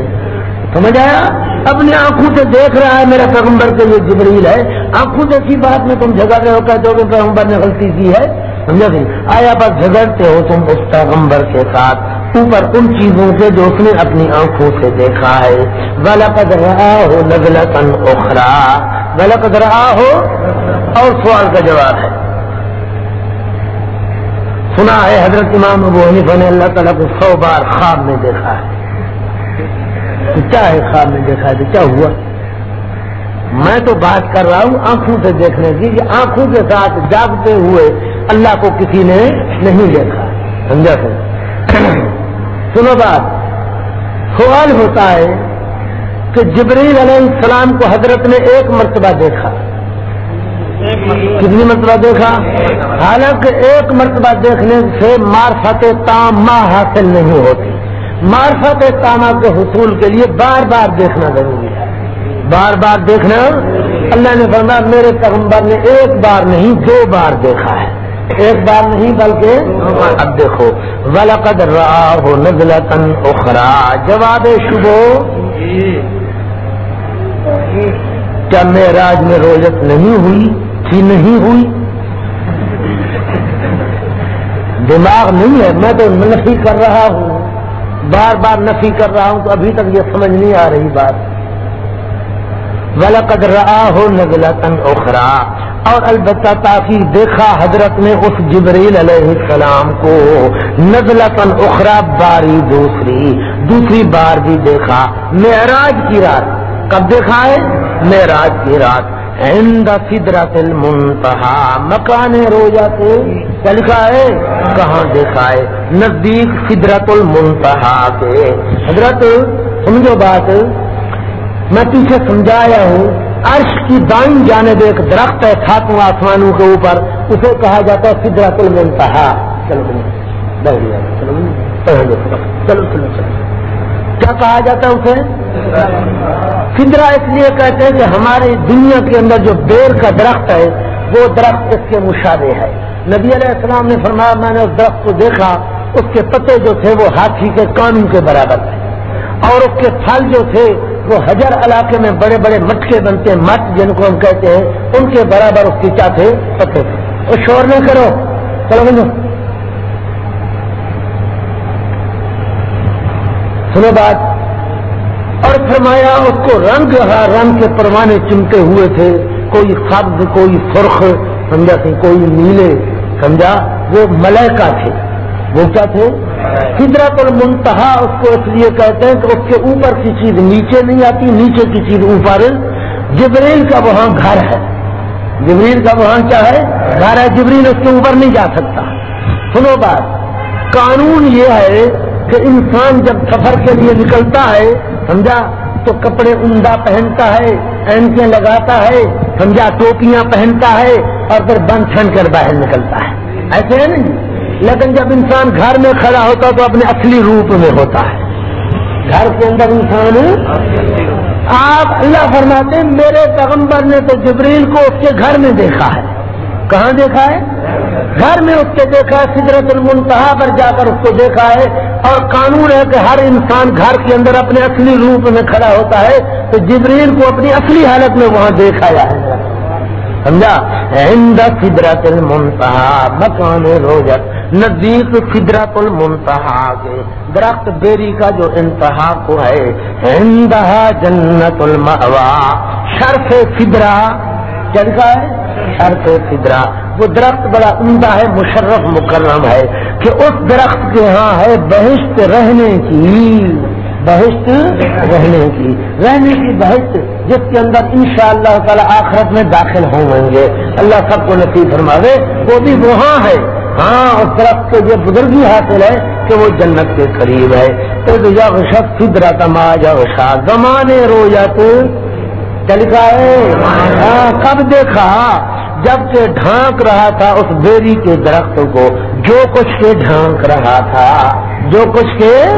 سمجھ آیا؟ اپنی آنکھوں سے دیکھ رہا ہے میرا پیغمبر کے یہ جبریل ہے۔ آنکھوں دیکھی بات میں تم جھگڑ رہے ہو کہتے ہو کہ پیغمبر نے غلطی کی ہے۔ سمجھا سی آیا بس جھگڑتے ہو تم اس پیغمبر کے ساتھ۔ اوپر ان چیزوں سے جو اس نے اپنی آنکھوں سے دیکھا ہے۔ غلط رہا ہو نگلتن اخرا غلط رہا ہو اور سوال کا جواب ہے۔ سنا ہے حضرت امام ابو حنیفہ نے اللہ تعالیٰ کو سو بار خواب میں دیکھا ہے۔ تو کیا ہے خواب میں دیکھا ہے؟ تو کیا ہوا؟ میں تو بات کر رہا ہوں آنکھوں سے دیکھنے کی کہ آنکھوں کے ساتھ جاگتے ہوئے اللہ کو کسی نے نہیں دیکھا۔ سمجھا سر سنو بات۔ سوال ہوتا ہے کہ جبریل علیہ السلام کو حضرت نے ایک مرتبہ دیکھا۔ کتنی مرتبہ دیکھا؟ حالانکہ ایک مرتبہ دیکھنے سے مارفت تامہ حاصل نہیں ہوتی۔ مارفت تامہ کے حصول کے لیے بار بار دیکھنا ضروری ہے۔ بار بار دیکھنا۔ اللہ نے فرمایا، میرے پیغمبر نے ایک بار نہیں، دو بار دیکھا ہے۔ ایک بار نہیں بلکہ اب دیکھو۔ ولقد راہ نزلتن اخرا جواب شبو کیا میراج میں روزت نہیں ہوئی؟ تھی نہیں ہوئی۔ دماغ نہیں ہے، میں تو نفی کر رہا ہوں۔ بار بار نفی کر رہا ہوں تو ابھی تک یہ سمجھ نہیں آ رہی بات۔ ولقد راہ نزلتن اخرا اور البتہ تاخیر دیکھا حضرت نے اس جبریل علیہ السلام کو۔ نزلتن اخرا باری دوسری۔ دوسری بار بھی دیکھا۔ معراج کی رات۔ کب دیکھا ہے؟ میراج کی رات۔ عند سدرت المنتہا مکان روزہ سے. کیا لکھا ہے؟ کہاں دیکھا ہے؟ نزدیک سدرت المنتہا کے. حضرت، سمجھو بات. میں پیچھے سمجھایا ہوں، عرش کی دائیں جانب ایک درخت ہے ساتوں آسمانوں کے اوپر. اسے کہا جاتا ہے سدرت المنتہا چلو چلو چلو چلو. کیا کہا جاتا ہے اسے؟ سدرا اس لیے کہتے ہیں کہ ہماری دنیا کے اندر جو بیر کا درخت ہے، وہ درخت اس کے مشابے ہے۔ نبی علیہ السلام نے فرمایا، میں نے اس درخت کو دیکھا، اس کے پتے جو تھے، وہ ہاتھی کے قانون کے برابر تھے۔ اور اس کے پھل جو تھے، وہ ہزار علاقے میں بڑے بڑے مٹکے بنتے ہیں مٹ جن کو ہم کہتے ہیں، ان کے برابر اس کی کیا تھے پتے تھے۔ وہ شور نہیں کرو۔ چلو سنو بات۔ اور فرمایا اس کو رنگ ہا رنگ کے پروانے چمٹے ہوئے تھے، کوئی سبز کوئی سرخ، سمجھا تھے کوئی نیلے، سمجھا؟ وہ ملائکہ تھے۔ وہ کیا تھے؟ فدرت المنتہا، اس کو اس لیے کہتے ہیں کہ اس کے اوپر کی چیز نیچے نہیں آتی، نیچے کی چیز اوپر۔ جبریل کا وہاں گھر ہے۔ جبریل کا وہاں کیا ہے؟ گھر ہے۔ جبریل اس کے اوپر نہیں جا سکتا۔ سنو بات، قانون یہ ہے کہ انسان جب سفر کے لیے نکلتا ہے سمجھا؟ تو کپڑے عمدہ پہنتا ہے اینکیں لگاتا ہے، سمجھا؟ ٹوپیاں پہنتا ہے اور پھر بند چھن کر باہر نکلتا ہے۔ ایسے ہے نہیں؟ لیکن جب انسان گھر میں کھڑا ہوتا تو اپنے اصلی روپ میں ہوتا ہے۔ گھر کے اندر انسان آپ اللہ فرماتے میرے پیغمبر نے تو جبریل کو اس کے گھر میں دیکھا ہے۔ کہاں دیکھا ہے؟ گھر میں اس کے دیکھا ہے، سدرت المنتہا پر جا کر اس کو دیکھا ہے۔ اور قانون ہے کہ ہر انسان گھر کے اندر اپنے اصلی روپ میں کھڑا ہوتا ہے۔ تو جبریل کو اپنی اصلی حالت میں وہاں دیکھا جائے سمجھا؟ ہند سدرت المنتہا، مکان روزت نزدیک فدرت المنتہا کے درخت بیری کا جو انتہا کو ہے ہند جنت الموا شرف فدرا چل کا ہے۔ شرف فدرا وہ درخت بڑا عمدہ ہے، مشرف، مکرم ہے کہ اس درخت کے ہاں ہے بہشت رہنے کی۔ بہشت رہنے کی۔ رہنے کی بہشت جس کے اندر انشاءاللہ شاء اللہ آخرت میں داخل ہوں گے۔ اللہ سب کو نصیب فرماوے، وہ بھی وہاں ہے۔ ہاں اس درخت کے یہ بزرگی حاصل ہے کہ وہ جنت کے قریب ہے۔ تو شخص فدرا تما شاہ، زمانے رویت چلتا ہے کب دیکھا؟ جبکہ ڈھانک رہا تھا اس بیری کے درخت کو، جو کچھ کے ڈھانک رہا تھا۔ جو کچھ کے؟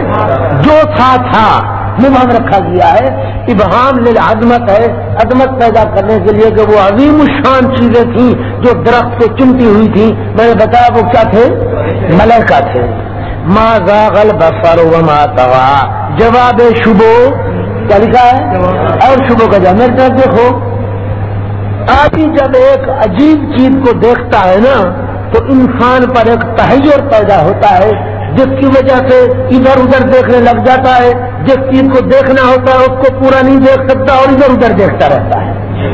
جو تھا تھا۔ مبہم رکھا گیا ہے۔ ابہام عدمت ہے۔ عدمت پیدا کرنے کے لیے کہ وہ عظیم الشان چیزیں تھیں جو درخت کو چمٹی ہوئی تھی میں نے بتایا وہ کیا تھے؟ ملکہ تھے۔ ماں غاغل بفر و توا جواب شبو کیا لکھا ہے اور شبو کا جا میرے طرف دیکھو، آدمی جب ایک عجیب چیز کو دیکھتا ہے نا، تو انسان پر ایک تحیر پیدا ہوتا ہے۔ جس کی وجہ سے ادھر ادھر دیکھنے لگ جاتا ہے۔ جس چیز کو دیکھنا ہوتا ہے، اس کو پورا نہیں دیکھ سکتا اور ادھر ادھر دیکھتا رہتا ہے۔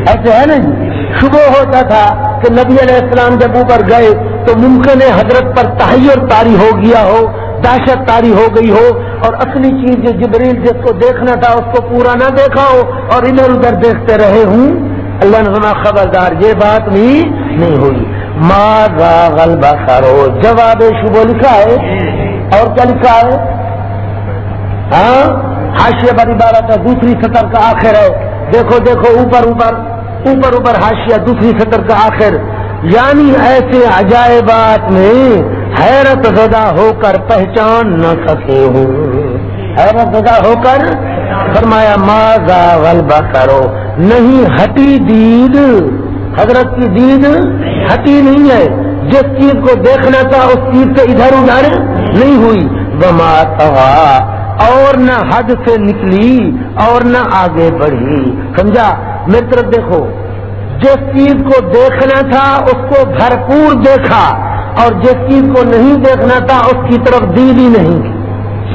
ایسے ہے نا جی؟ شبہ ہوتا تھا کہ نبی علیہ السلام جب اوپر گئے، تو ممکن ہے حضرت پر تحیر تاری ہو گیا ہو۔ دہشت تاری ہو گئی ہو اور اصلی چیز جو جبریل جس کو دیکھنا تھا، اس کو پورا نہ دیکھا ہو اور ادھر ادھر دیکھتے رہے ہوں۔ اللہ نے سنا خبردار، یہ بات بھی نہیں ہوئی۔ ماں غلبہ کرو جواب شبو لکھا ہے۔ اور کیا لکھا ہے؟ ہاں؟ ہاشیہ بڑی بارہ کا دوسری سطر کا آخر ہے۔ دیکھو دیکھو، اوپر اوپر اوپر اوپر ہاشیہ دوسری سطر کا آخر۔ یعنی ایسے عجائبات میں حیرت زدہ ہو کر پہچان نہ سکے ہوں۔ حیرت زدہ ہو کر فرمایا ماں غلبہ کرو نہیں، ہٹی دید۔ حضرت کی دید ہٹی نہیں ہے۔ جس چیز کو دیکھنا تھا، اس چیز سے ادھر ادھر نہیں ہوئی۔ وما اور نہ حد سے نکلی، اور نہ آگے بڑھی۔ سمجھا؟ میری طرف دیکھو، جس چیز کو دیکھنا تھا، اس کو بھرپور دیکھا۔ اور جس چیز کو نہیں دیکھنا تھا اس کی طرف دید ہی نہیں۔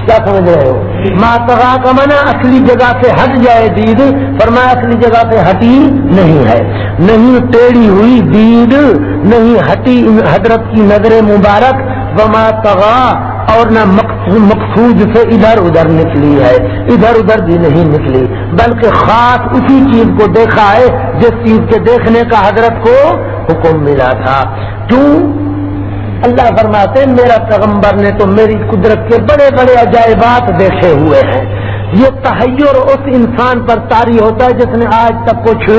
کیا سمجھ رہے ہو؟ ماتغا کا منع اصلی جگہ سے ہٹ جائے دید فرمایا اصلی جگہ سے ہٹی نہیں ہے۔ نہیں ٹیڑھی ہوئی دید نہیں ہٹی حضرت کی نظر مبارک۔ وما تغا، اور نہ مقصود سے ادھر ادھر نکلی ہے۔ ادھر ادھر بھی نہیں نکلی، بلکہ خاص اسی چیز کو دیکھا ہے، جس چیز کے دیکھنے کا حضرت کو حکم ملا تھا۔ کیوں؟ اللہ فرماتے میرا پیغمبر نے تو میری قدرت کے بڑے بڑے عجائبات دیکھے ہوئے ہیں۔ یہ تحیر اس انسان پر تاری ہوتا ہے جس نے آج تک کچھ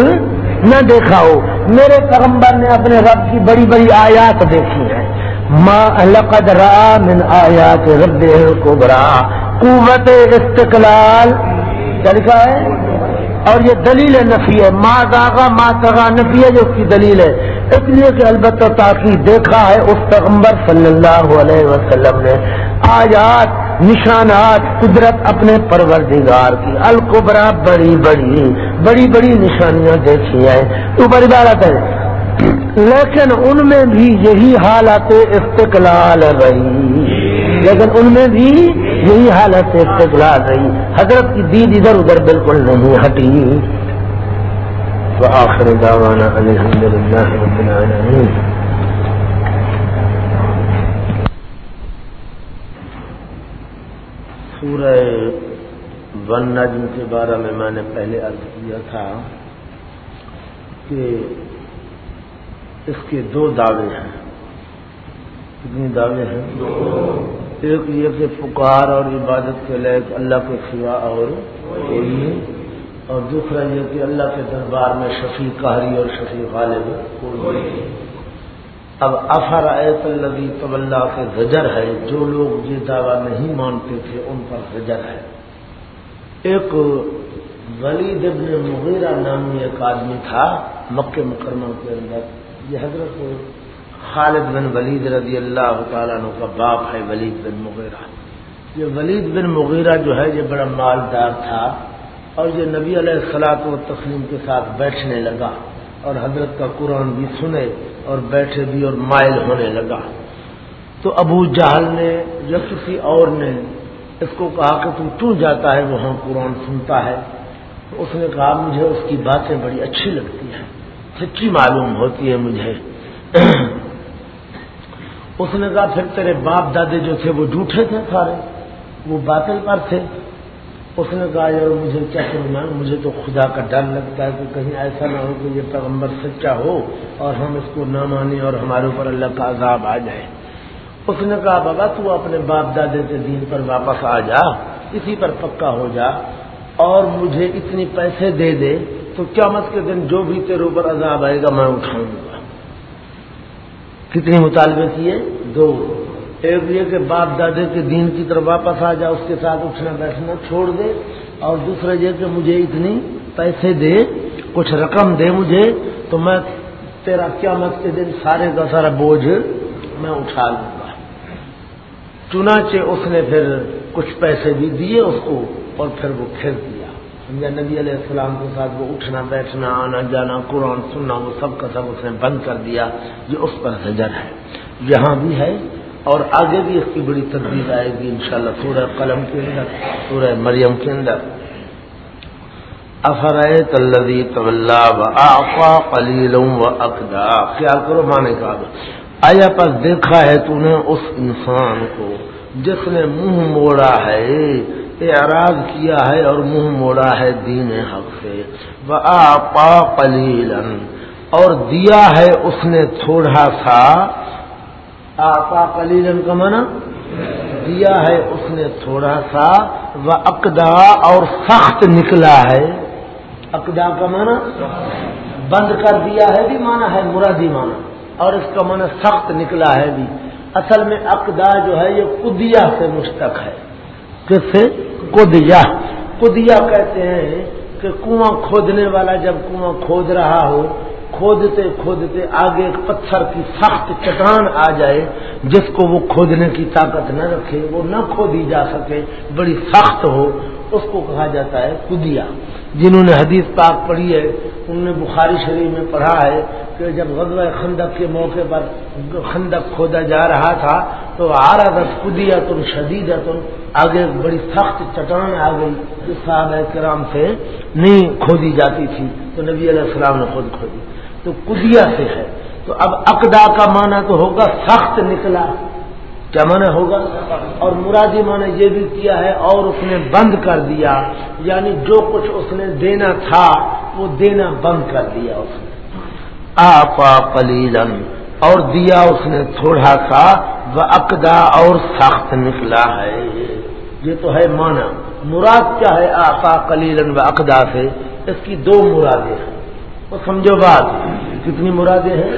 نہ دیکھا ہو۔ میرے پیغمبر نے اپنے رب کی بڑی بڑی آیات دیکھی ہیں۔ لقد را من آیات رب القبرا قوت استقلال۔ لکھا ہے؟ اور یہ دلیل نفی ہے۔ ماں داغا ماں تغا نفی ہے جو اس کی دلیل ہے۔ اس لیے کہ البتہ تاکہ دیکھا ہے اس پیغمبر صلی اللہ علیہ وسلم نے آیات، نشانات، قدرت اپنے پروردگار کی۔ القبرا بڑی بڑی بڑی بڑی نشانیاں دیکھی ہیں۔ تو بڑی بات ہے۔ لیکن ان میں بھی یہی حالت استقلال رہی۔ لیکن ان میں بھی یہی حالت استقلال رہی۔ حضرت کی دید ادھر ادھر بالکل نہیں ہٹی۔ تو آخر دعوانا الحمد للہ رب العالمین سورہ ون نجم کے بارے میں میں نے پہلے عرض کیا تھا کہ اس کے دو دعوے ہیں۔ کتنی دعوے ہیں؟ ایک یہ کہ پکار اور عبادت کے لائق اللہ کے سوا اور کوئی اور دوسرا یہ کہ اللہ کے دربار میں شفیع قہری اور شفیع غالب کوئی اب افر ایت الدی طب اللہ کے زجر ہے، جو لوگ یہ دعویٰ نہیں مانتے تھے، ان پر زجر ہے۔ ایک ولید ابن مغیرہ نامی ایک آدمی تھا مکہ مکرمہ کے اندر۔ یہ حضرت خالد بن ولید رضی اللہ تعالیٰ عنہ کا باپ ہے ولید بن مغیرہ۔ یہ ولید بن مغیرہ جو ہے، یہ بڑا مالدار تھا۔ اور یہ نبی علیہ السلاط و تسلیم کے ساتھ بیٹھنے لگا اور حضرت کا قرآن بھی سنے اور بیٹھے بھی اور مائل ہونے لگا۔ تو ابو جہل نے یا کسی اور نے اس کو کہا کہ تم کیوں جاتا ہے وہاں قرآن سنتا ہے؟ تو اس نے کہا، مجھے اس کی باتیں بڑی اچھی لگتی ہیں، سچی معلوم ہوتی ہے مجھے۔ اس نے کہا، پھر تیرے باپ دادے جو تھے وہ جھوٹے تھے سارے؟ وہ باطل پر تھے۔ اس نے کہا، یار، مجھے کیا کرنا مجھے تو خدا کا ڈر لگتا ہے کہ کہیں ایسا نہ ہو کہ یہ پیغمبر سچا ہو اور ہم اس کو نہ مانیں اور ہمارے اوپر اللہ کا عذاب آ جائے. اس نے کہا، بابا، تو اپنے باپ دادے کے دین پر واپس آ جا، اسی پر پکا ہو جا اور مجھے اتنی پیسے دے دے، تو قیامت کے دن جو بھی تیرے اوپر عذاب آئے گا، میں اٹھاؤں گا. کتنی مطالبے کیے؟ دو۔ ایک یہ کہ باپ دادے کے دین کی طرف واپس آ جا، اس کے ساتھ اٹھنا بیٹھنا چھوڑ دے، اور دوسرا یہ کہ مجھے اتنی پیسے دے، کچھ رقم دے مجھے، تو میں تیرا قیامت کے دن سارے کا سارا بوجھ میں اٹھا لوں گا۔ چنانچہ اس نے پھر کچھ پیسے بھی دیے اس کو، اور پھر وہ پھر دیا۔ سمجھا؟ نبی علیہ السلام کے ساتھ وہ اٹھنا، بیٹھنا، آنا جانا، قرآن سننا، وہ سب کا سب اس نے بند کر دیا، یہ اس پر زجر ہے۔ یہاں بھی ہے اور آگے بھی اس کی بڑی تبدیل آئے گی انشاءاللہ سورہ قلم کے اندر، سورہ مریم کے اندر۔ افرائے تلدی طول آفا قلیلوں و اقدا خیال کرو مانے کا آیا پر دیکھا ہے تو نے اس انسان کو جس نے منہ موڑا ہے، اعراض کیا ہے اور منہ موڑا ہے دین حق سے۔ وہ آپا قلیلن اور دیا ہے اس نے تھوڑا سا آپا قلیلن کا مانا دیا ہے اس نے تھوڑا سا، وہ اقدا اور سخت نکلا ہے۔ اقدا کا مانا بند کر دیا ہے بھی مانا ہے، مرادی مانا اور اس کا مانا سخت نکلا ہے بھی۔ اصل میں اقدا جو ہے، یہ قدیا سے مشتق ہے۔ کس سے؟ کدیا کدیا کہتے ہیں کہ کنواں کھودنے والا جب کنواں کھود رہا ہو کھودتے کھودتے آگے ایک پتھر کی سخت چٹان آ جائے، جس کو وہ کھودنے کی طاقت نہ رکھے، وہ نہ کھودی جا سکے، بڑی سخت ہو، اس کو کہا جاتا ہے کدیا۔ جنہوں نے حدیث پاک پڑھی ہے، انہوں نے بخاری شریف میں پڑھا ہے کہ جب غزوہ خندق کے موقع پر خندق کھودا جا رہا تھا، تو آرا دس کدیا تم شدید تم آگے بڑی سخت چٹان آ گئی، جو صاحب کرام سے نہیں کھودی جاتی تھی، تو نبی علیہ السلام نے خود کھودی۔ تو کدیا سے ہے۔ تو اب اقدا کا معنی تو ہوگا سخت نکلا۔ کیا مانا ہوگا؟ اور مرادی مانا یہ بھی کیا ہے، اور اس نے بند کر دیا۔ یعنی جو کچھ اس نے دینا تھا، وہ دینا بند کر دیا اس نے۔ آپا پلیلن اور دیا اس نے تھوڑا سا، وہ اقدا اور سخت نکلا ہے۔ یہ تو ہے مانا مراد کیا ہے آپا کلیلن و اقدا سے؟ اس کی دو مرادیں ہیں۔ وہ سمجھو بات، کتنی مرادیں ہیں؟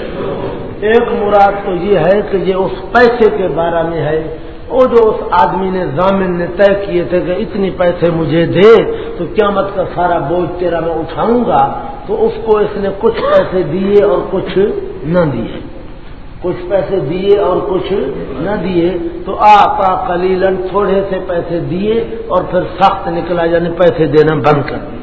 ایک مراد تو یہ ہے کہ یہ اس پیسے کے بارے میں ہے وہ جو اس آدمی نے ضامن نے طے کیے تھے کہ اتنی پیسے مجھے دے، تو کیا مت کا سارا بوجھ تیرا میں اٹھاؤں گا، تو اس کو اس نے کچھ پیسے دیے اور کچھ نہ دیے۔ کچھ پیسے دیے اور کچھ نہ دیے، تو آقا کلیلن تھوڑے سے پیسے دیے اور پھر سخت نکلا یعنی پیسے دینا بند کر دیے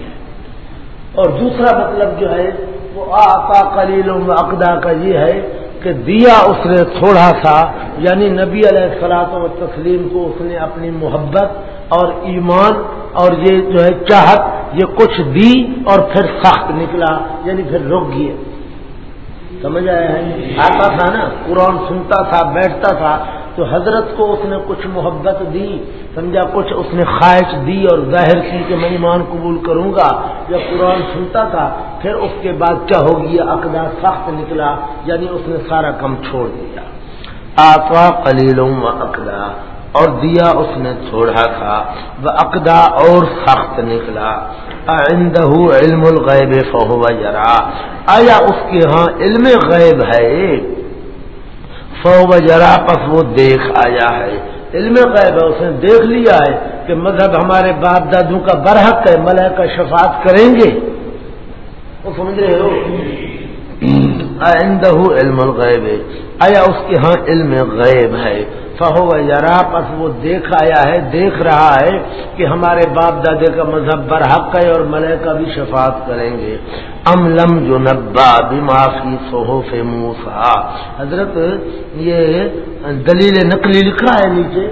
اور دوسرا مطلب جو ہے وہ آقا کلیل اقدا کا یہ ہے کہ دیا اس نے تھوڑا سا یعنی نبی علیہ السلاط و تسلیم کو اس نے اپنی محبت اور ایمان اور یہ جو ہے چاہت، یہ کچھ دی اور پھر سخت نکلا یعنی پھر رک گئے سمجھ آیا ہے؟ آتا تھا نا، قرآن سنتا تھا، بیٹھتا تھا تو حضرت کو اس نے کچھ محبت دی، سمجھا، کچھ اس نے خواہش دی اور ظاہر کی کہ میں ایمان قبول کروں گا جب قرآن سنتا تھا، پھر اس کے بعد کیا ہو گیا؟ اقدا سخت نکلا یعنی اس نے سارا کم چھوڑ دیا۔ آتوا قلیلوں و اقدا اور دیا اس نے چھوڑا تھا، وہ اقدا اور سخت نکلا۔ آئندہ علم الغیب، فہو یرا۔ آیا اس کے ہاں علم غیب ہے؟ فو جرا پس وہ دیکھ آیا ہے۔ علم غیب ہے اس نے دیکھ لیا ہے کہ مذہب ہمارے باپ دادوں کا برحق ہے ملح کا شفاعت کریں گے۔ وہ سمجھ رہے ہو؟ آئندہ علم الغیب آیا اس کے ہاں علم غیب ہے۔ فہو یرا، پس وہ دیکھ آیا ہے، دیکھ رہا ہے کہ ہمارے باپ دادے کا مذہب برحق ہے اور ملے کا بھی شفاعت کریں گے۔ ام لم جو نبا معافی سوہو موسا حضرت، یہ دلیل نقلی لکھا ہے نیچے؟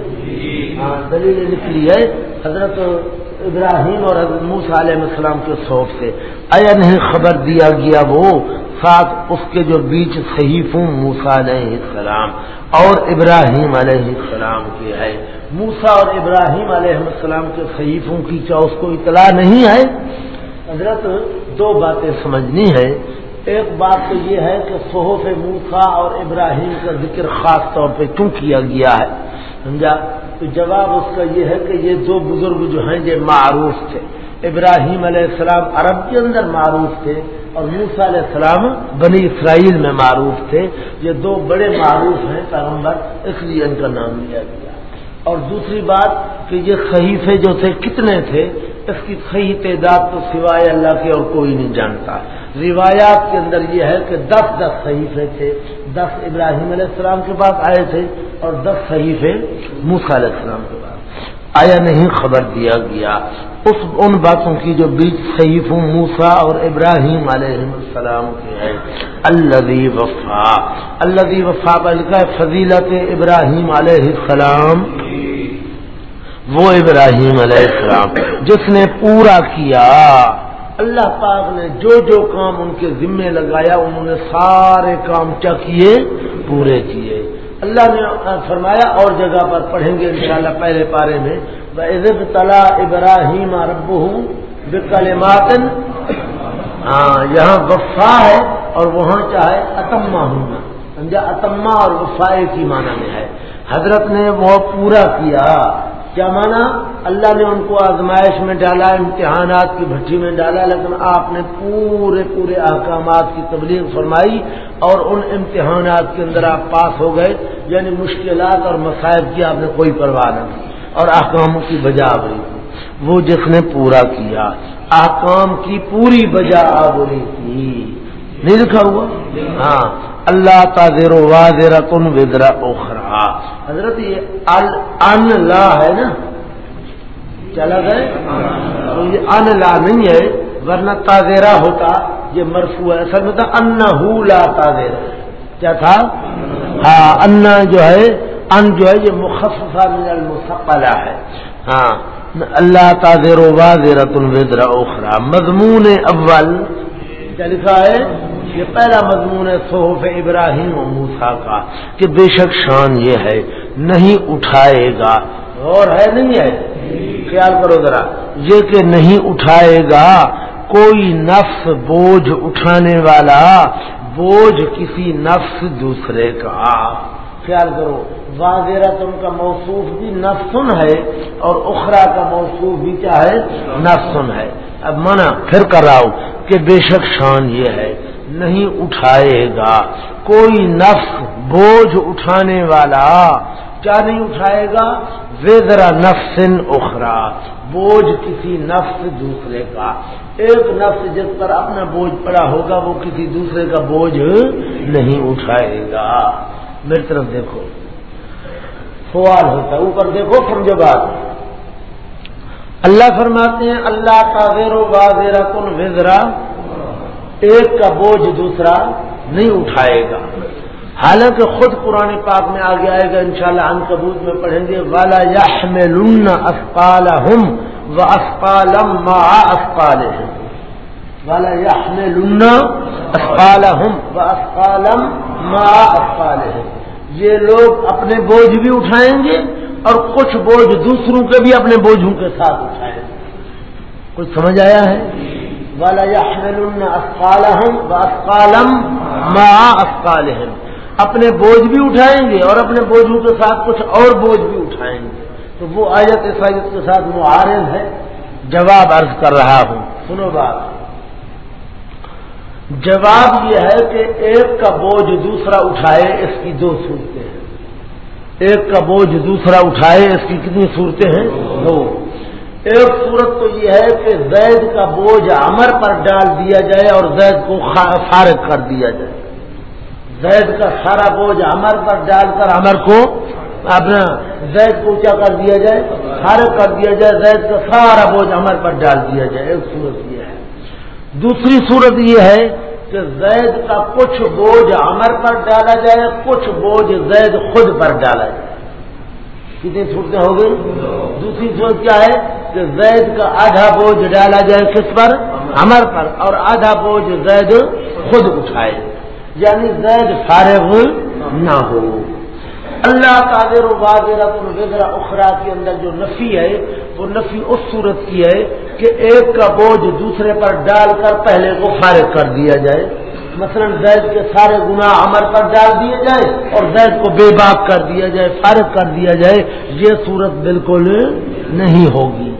ہاں دلیل نکلی ہے۔ حضرت ابراہیم اور حضرت موسا علیہ السلام کے صوف سے۔ آیا نہیں خبر دیا گیا وہ ساتھ اس کے جو بیچ صحیفوں موسا علیہ السلام اور ابراہیم علیہ السلام کے ہے۔ موسا اور ابراہیم علیہ السلام کے صحیفوں کی کیا اس کو اطلاع نہیں ہے؟ حضرت، دو باتیں سمجھنی ہے ایک بات تو یہ ہے کہ صحف موسا اور ابراہیم کا ذکر خاص طور پہ کیوں کیا گیا ہے؟ سمجھا؟ تو جواب اس کا یہ ہے کہ یہ دو بزرگ جو ہیں، یہ معروف تھے۔ ابراہیم علیہ السلام عرب کے اندر معروف تھے۔ اور موسا علیہ السلام بنی اسرائیل میں معروف تھے۔ یہ دو بڑے معروف ہیں پیغمبر، اس لیے ان کا نام لیا گیا۔ اور دوسری بات کہ یہ صحیفے جو تھے، کتنے تھے؟ اس کی صحیح تعداد تو سوائے اللہ کے اور کوئی نہیں جانتا۔ روایات کے اندر یہ ہے کہ دس دس صحیفے تھے۔ دس ابراہیم علیہ السلام کے پاس آئے تھے اور دس صحیفے موسا علیہ السلام کے پاس۔ آیا نہیں خبر دیا گیا۔ اس ان باتوں کی جو بیچ صحیف موسا اور ابراہیم علیہ السلام کے ہے اللہ وفا۔ اللہ وفا کا فضیلت ابراہیم علیہ السلام۔ وہ ابراہیم علیہ السلام جس نے پورا کیا۔ اللہ پاک نے جو جو کام ان کے ذمے لگایا، انہوں نے سارے کام کیا کیے پورے کیے۔ اللہ نے فرمایا اور جگہ پر پڑھیں گے انشاءاللہ پہلے پارے میں. عزب تلا ابراہیم رب ہوں ہاں یہاں وفا ہے اور وہاں چاہے اتما ہوں سمجھا؟ اتما اور وفائے کی معنی میں ہے۔ حضرت نے وہ پورا کیا۔ کیا مانا؟ اللہ نے ان کو آزمائش میں ڈالا، امتحانات کی بھٹی میں ڈالا، لیکن آپ نے پورے پورے احکامات کی تبلیغ فرمائی اور ان امتحانات کے اندر آپ پاس ہو گئے یعنی مشکلات اور مسائل کی آپ نے کوئی پرواہ نہ کی اور احکاموں کی بجا آوری تھی وہ جس نے پورا کیا، احکام کی پوری بجا آوری تھی۔ نہیں لکھا ہوا؟ ہاں۔ اللہ تاضر واضر تن ودرا اخرا حضرت یہ ان لا ہے نا؟ چلا گئے؟ تو یہ ان لا نہیں ہے، ورنہ تاضیرا ہوتا، یہ مرفو ہے۔ اصل میں تھا ان لا تاضیرا کیا تھا؟ ہاں انا جو ہے، ان جو ہے، یہ مخففہ من المسقلہ ہے۔ ہاں اللہ تعاذر و واضرۃ الوزر اخرى۔ مضمون اول کیا لکھا ہے۔ یہ پہلا مضمون ہے صحف ابراہیم و موسا کا کہ بے شک شان یہ ہے، نہیں اٹھائے گا۔ اور ہے نہیں ہے؟ خیال کرو ذرا۔ یہ کہ نہیں اٹھائے گا، کوئی نفس بوجھ اٹھانے والا، بوجھ کسی نفس دوسرے کا۔ خیال کرو واضح تم کا موصوف بھی نفسن ہے اور اخرا کا موصوف بھی کیا ہے؟ نفسن ہے۔ اب منع پھر کر رہا ہوں کہ بے شک شان یہ ہے۔ نہیں اٹھائے گا۔ کوئی نفس بوجھ اٹھانے والا کیا نہیں اٹھائے گا؟ وے ذرا نفسن اخرا۔ بوجھ کسی نفس دوسرے کا۔ ایک نفس جس پر اپنا بوجھ پڑا ہوگا، وہ کسی دوسرے کا بوجھ نہیں اٹھائے گا۔ میری طرف دیکھو۔ سوال ہوتا ہے، اوپر دیکھو، سمجھو بات۔ اللہ فرماتے ہیں، اللہ کا زیر و واضح کن وزرا ایک کا بوجھ دوسرا نہیں اٹھائے گا۔ حالانکہ خود قرآن پاک میں آگے آئے گا، انشاءاللہ شاء کبوت میں پڑھیں گے والا یح میں لن اسپال ہم و اسپالم ما اسپال والا یح میں لن اسپال ہم و اسپالم ما اسپال یہ لوگ اپنے بوجھ بھی اٹھائیں گے اور کچھ بوجھ دوسروں کے بھی اپنے بوجھوں کے ساتھ اٹھائیں گے۔ کچھ سمجھ آیا ہے؟ والا یحمل اسقالحم و اسقالم ما اپنے بوجھ بھی اٹھائیں گے اور اپنے بوجھوں کے ساتھ کچھ اور بوجھ بھی اٹھائیں گے۔ تو وہ آیت اس آیت کے ساتھ معارض ہے۔ جواب عرض کر رہا ہوں۔ سنو بات۔ جواب یہ ہے کہ ایک کا بوجھ دوسرا اٹھائے اس کی دو صورتیں ہیں۔ ایک کا بوجھ دوسرا اٹھائے اس کی کتنی صورتیں ہیں؟ دو۔ ایک صورت تو یہ ہے کہ زید کا بوجھ امر پر ڈال دیا جائے اور زید کو فارغ کر دیا جائے۔ زید کا سارا بوجھ امر پر ڈال کر امر کو اپنا زید کو کیا کر دیا جائے، فارغ کر دیا جائے، زید کا سارا بوجھ امر پر ڈال دیا جائے۔ ایک صورت یہ ہے۔ دوسری صورت یہ ہے کہ زید کا کچھ بوجھ عمر پر ڈالا جائے، کچھ بوجھ زید خود پر ڈالا جائے۔ کتنی صورتیں ہو گئی؟ دوسری صورت کیا ہے کہ زید کا آدھا بوجھ ڈالا جائے کس پر؟ عمر پر، اور آدھا بوجھ زید خود اٹھائے۔ یعنی زید فارغ نہ ہو۔ اللہ تعدیر و واضح وغیرہ اخرا کے اندر جو نفی ہے، وہ نفی اس صورت کی ہے کہ ایک کا بوجھ دوسرے پر ڈال کر پہلے کو فارغ کر دیا جائے۔ مثلا زید کے سارے گناہ عمر پر ڈال دیے جائے اور زید کو بے باک کر دیا جائے، فارغ کر دیا جائے، یہ صورت بالکل نہیں ہوگی۔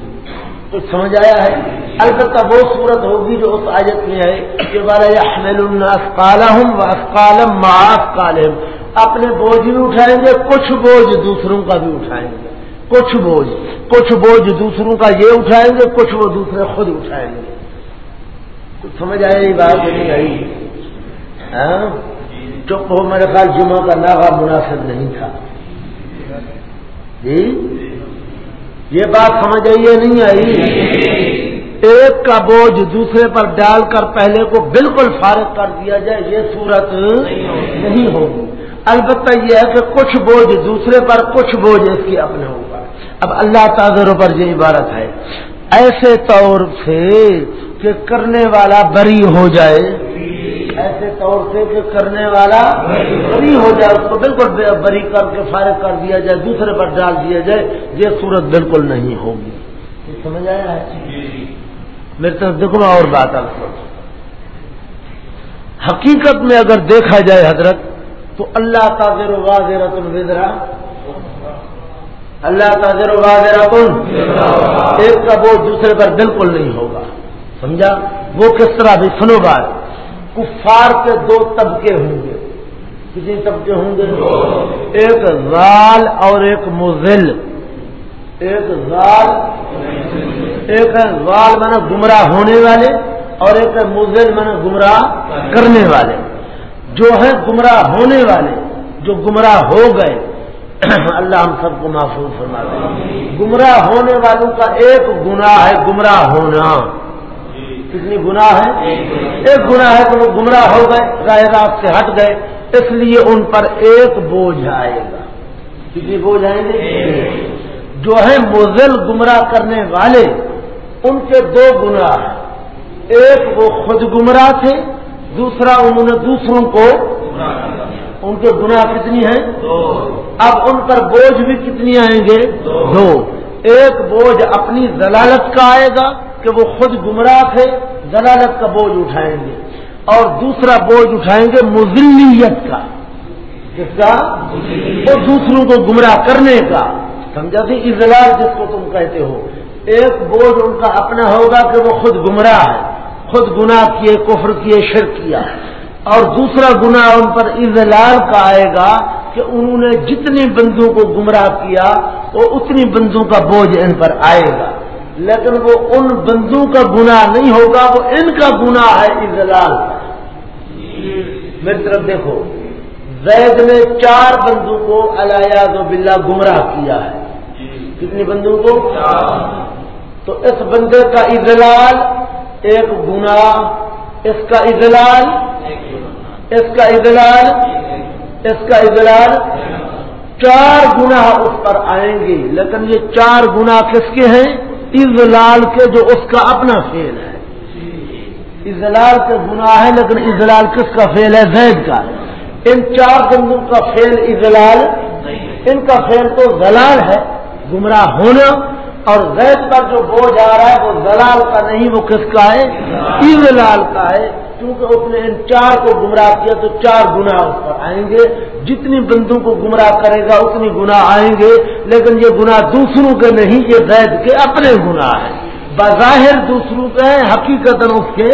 تو سمجھ آیا ہے؟ البتہ وہ صورت ہوگی جو اس آیت میں ہے کہ اپنے بوجھ بھی اٹھائیں گے، کچھ بوجھ دوسروں کا بھی اٹھائیں گے۔ کچھ بوجھ کچھ بوجھ دوسروں کا یہ اٹھائیں گے، کچھ وہ دوسرے خود اٹھائیں گے۔ کچھ سمجھ آیا یہ بات؟ نہیں آئی ہاں؟ چپ ہو میرے خیال جمعہ کا ناغا مناسب نہیں تھا۔ جی؟ یہ بات سمجھ آئی ہے نہیں آئی؟ ایک کا بوجھ دوسرے پر ڈال کر پہلے کو بالکل فارغ کر دیا جائے، یہ صورت نہیں ہوگی۔ البتہ یہ ہے کہ کچھ بوجھ دوسرے پر، کچھ بوجھ اس کی اپنے اوپر۔ اب اللہ تعالیٰ پر یہ عبارت ہے، ایسے طور سے کہ کرنے والا بری ہو جائے۔ ایسے طور سے کہ کرنے والا بری ہو جائے اس کو بالکل بری کر کے فارغ کر دیا جائے دوسرے پر ڈال دیا جائے یہ صورت بالکل نہیں ہوگی۔ سمجھ آیا ہے؟ میری طرف دیکھو اور بات آپ حقیقت میں اگر دیکھا جائے حضرت تو اللہ تعاضر واضح الدرا اللہ تعاضر واضح ایک کا بوجھ دوسرے پر بالکل نہیں ہوگا۔ سمجھا؟ وہ کس طرح بھی سنو بات۔ کفار کے دو طبقے ہوں گے۔ کتنے طبقے ہوں گے؟ ایک زال اور ایک مزل ایک زال ایک ہے زال میں گمراہ ہونے والے اور ایک ہے مزل میں گمراہ کرنے والے۔ جو ہے گمراہ ہونے والے، جو گمراہ ہو گئے، اللہ ہم سب کو محفوظ فرما دیں گمراہ ہونے والوں کا ایک گناہ ہے گمراہ ہونا۔ کتنی گناہ ہے ایک گناہ ہے کہ وہ گمراہ ہو گئے راہ راست سے ہٹ گئے، اس لیے ان پر ایک بوجھ آئے گا۔ کتنی بوجھ آئیں گے؟ جو ہے مزل گمراہ کرنے والے، ان کے دو گناہ ہیں۔ ایک وہ خود گمراہ تھے، دوسرا انہوں نے دوسروں کو ان کے گناہ کتنی ہیں؟ اب ان پر بوجھ بھی کتنی آئیں گے؟ دو۔ ایک بوجھ اپنی ضلالت کا آئے گا کہ وہ خود گمراہ تھے، ضلالت کا بوجھ اٹھائیں گے۔ اور دوسرا بوجھ اٹھائیں گے مزلیت کا۔ کس کا؟ وہ دوسروں کو گمراہ کرنے کا۔ سمجھا تھی؟ اضلال جس کو تم کہتے ہو۔ ایک بوجھ ان کا اپنا ہوگا کہ وہ خود گمراہ ہے۔ خود گناہ کیے، کفر کیے، شرک کیا۔ اور دوسرا گناہ ان پر اضلال کا آئے گا کہ انہوں نے جتنی بندوں کو گمراہ کیا، وہ اتنی بندوں کا بوجھ ان پر آئے گا۔ لیکن وہ ان بندوں کا گناہ نہیں ہوگا، وہ ان کا گناہ ہے اضلال میری طرف دیکھو، زید نے چار بندوں کو الیاز و بلّہ گمراہ کیا ہے۔ کتنی بندوں کو؟ تو اس بندے کا اضلال ایک گناہ، اس کا اضلال اس کا اضلال اس کا اضلال چار گناہ اس پر آئیں گے، لیکن یہ چار گناہ کس کے ہیں؟ اضلال کے جو اس کا اپنا فیل ہے۔ اضلال کے گناہ ہے لیکن اضلال کس کا فیل ہے؟ زید کا۔ ان چار بندوں کا فیل اضلال۔ ان کا فیل تو زلال ہے، گمراہ ہونا۔ اور زید پر جو بوجھ آ رہا ہے، وہ زلال کا نہیں، وہ کس کا ہے؟ لال کا ہے۔ کیونکہ اس نے ان چار کو گمراہ کیا تو چار گنا اس پر آئیں گے۔ جتنی بندوں کو گمراہ کرے گا اتنی گنا آئیں گے۔ لیکن یہ گنا دوسروں کے نہیں، یہ زید کے اپنے گنا ہے بظاہر دوسروں کے ہیں حقیقت اس کے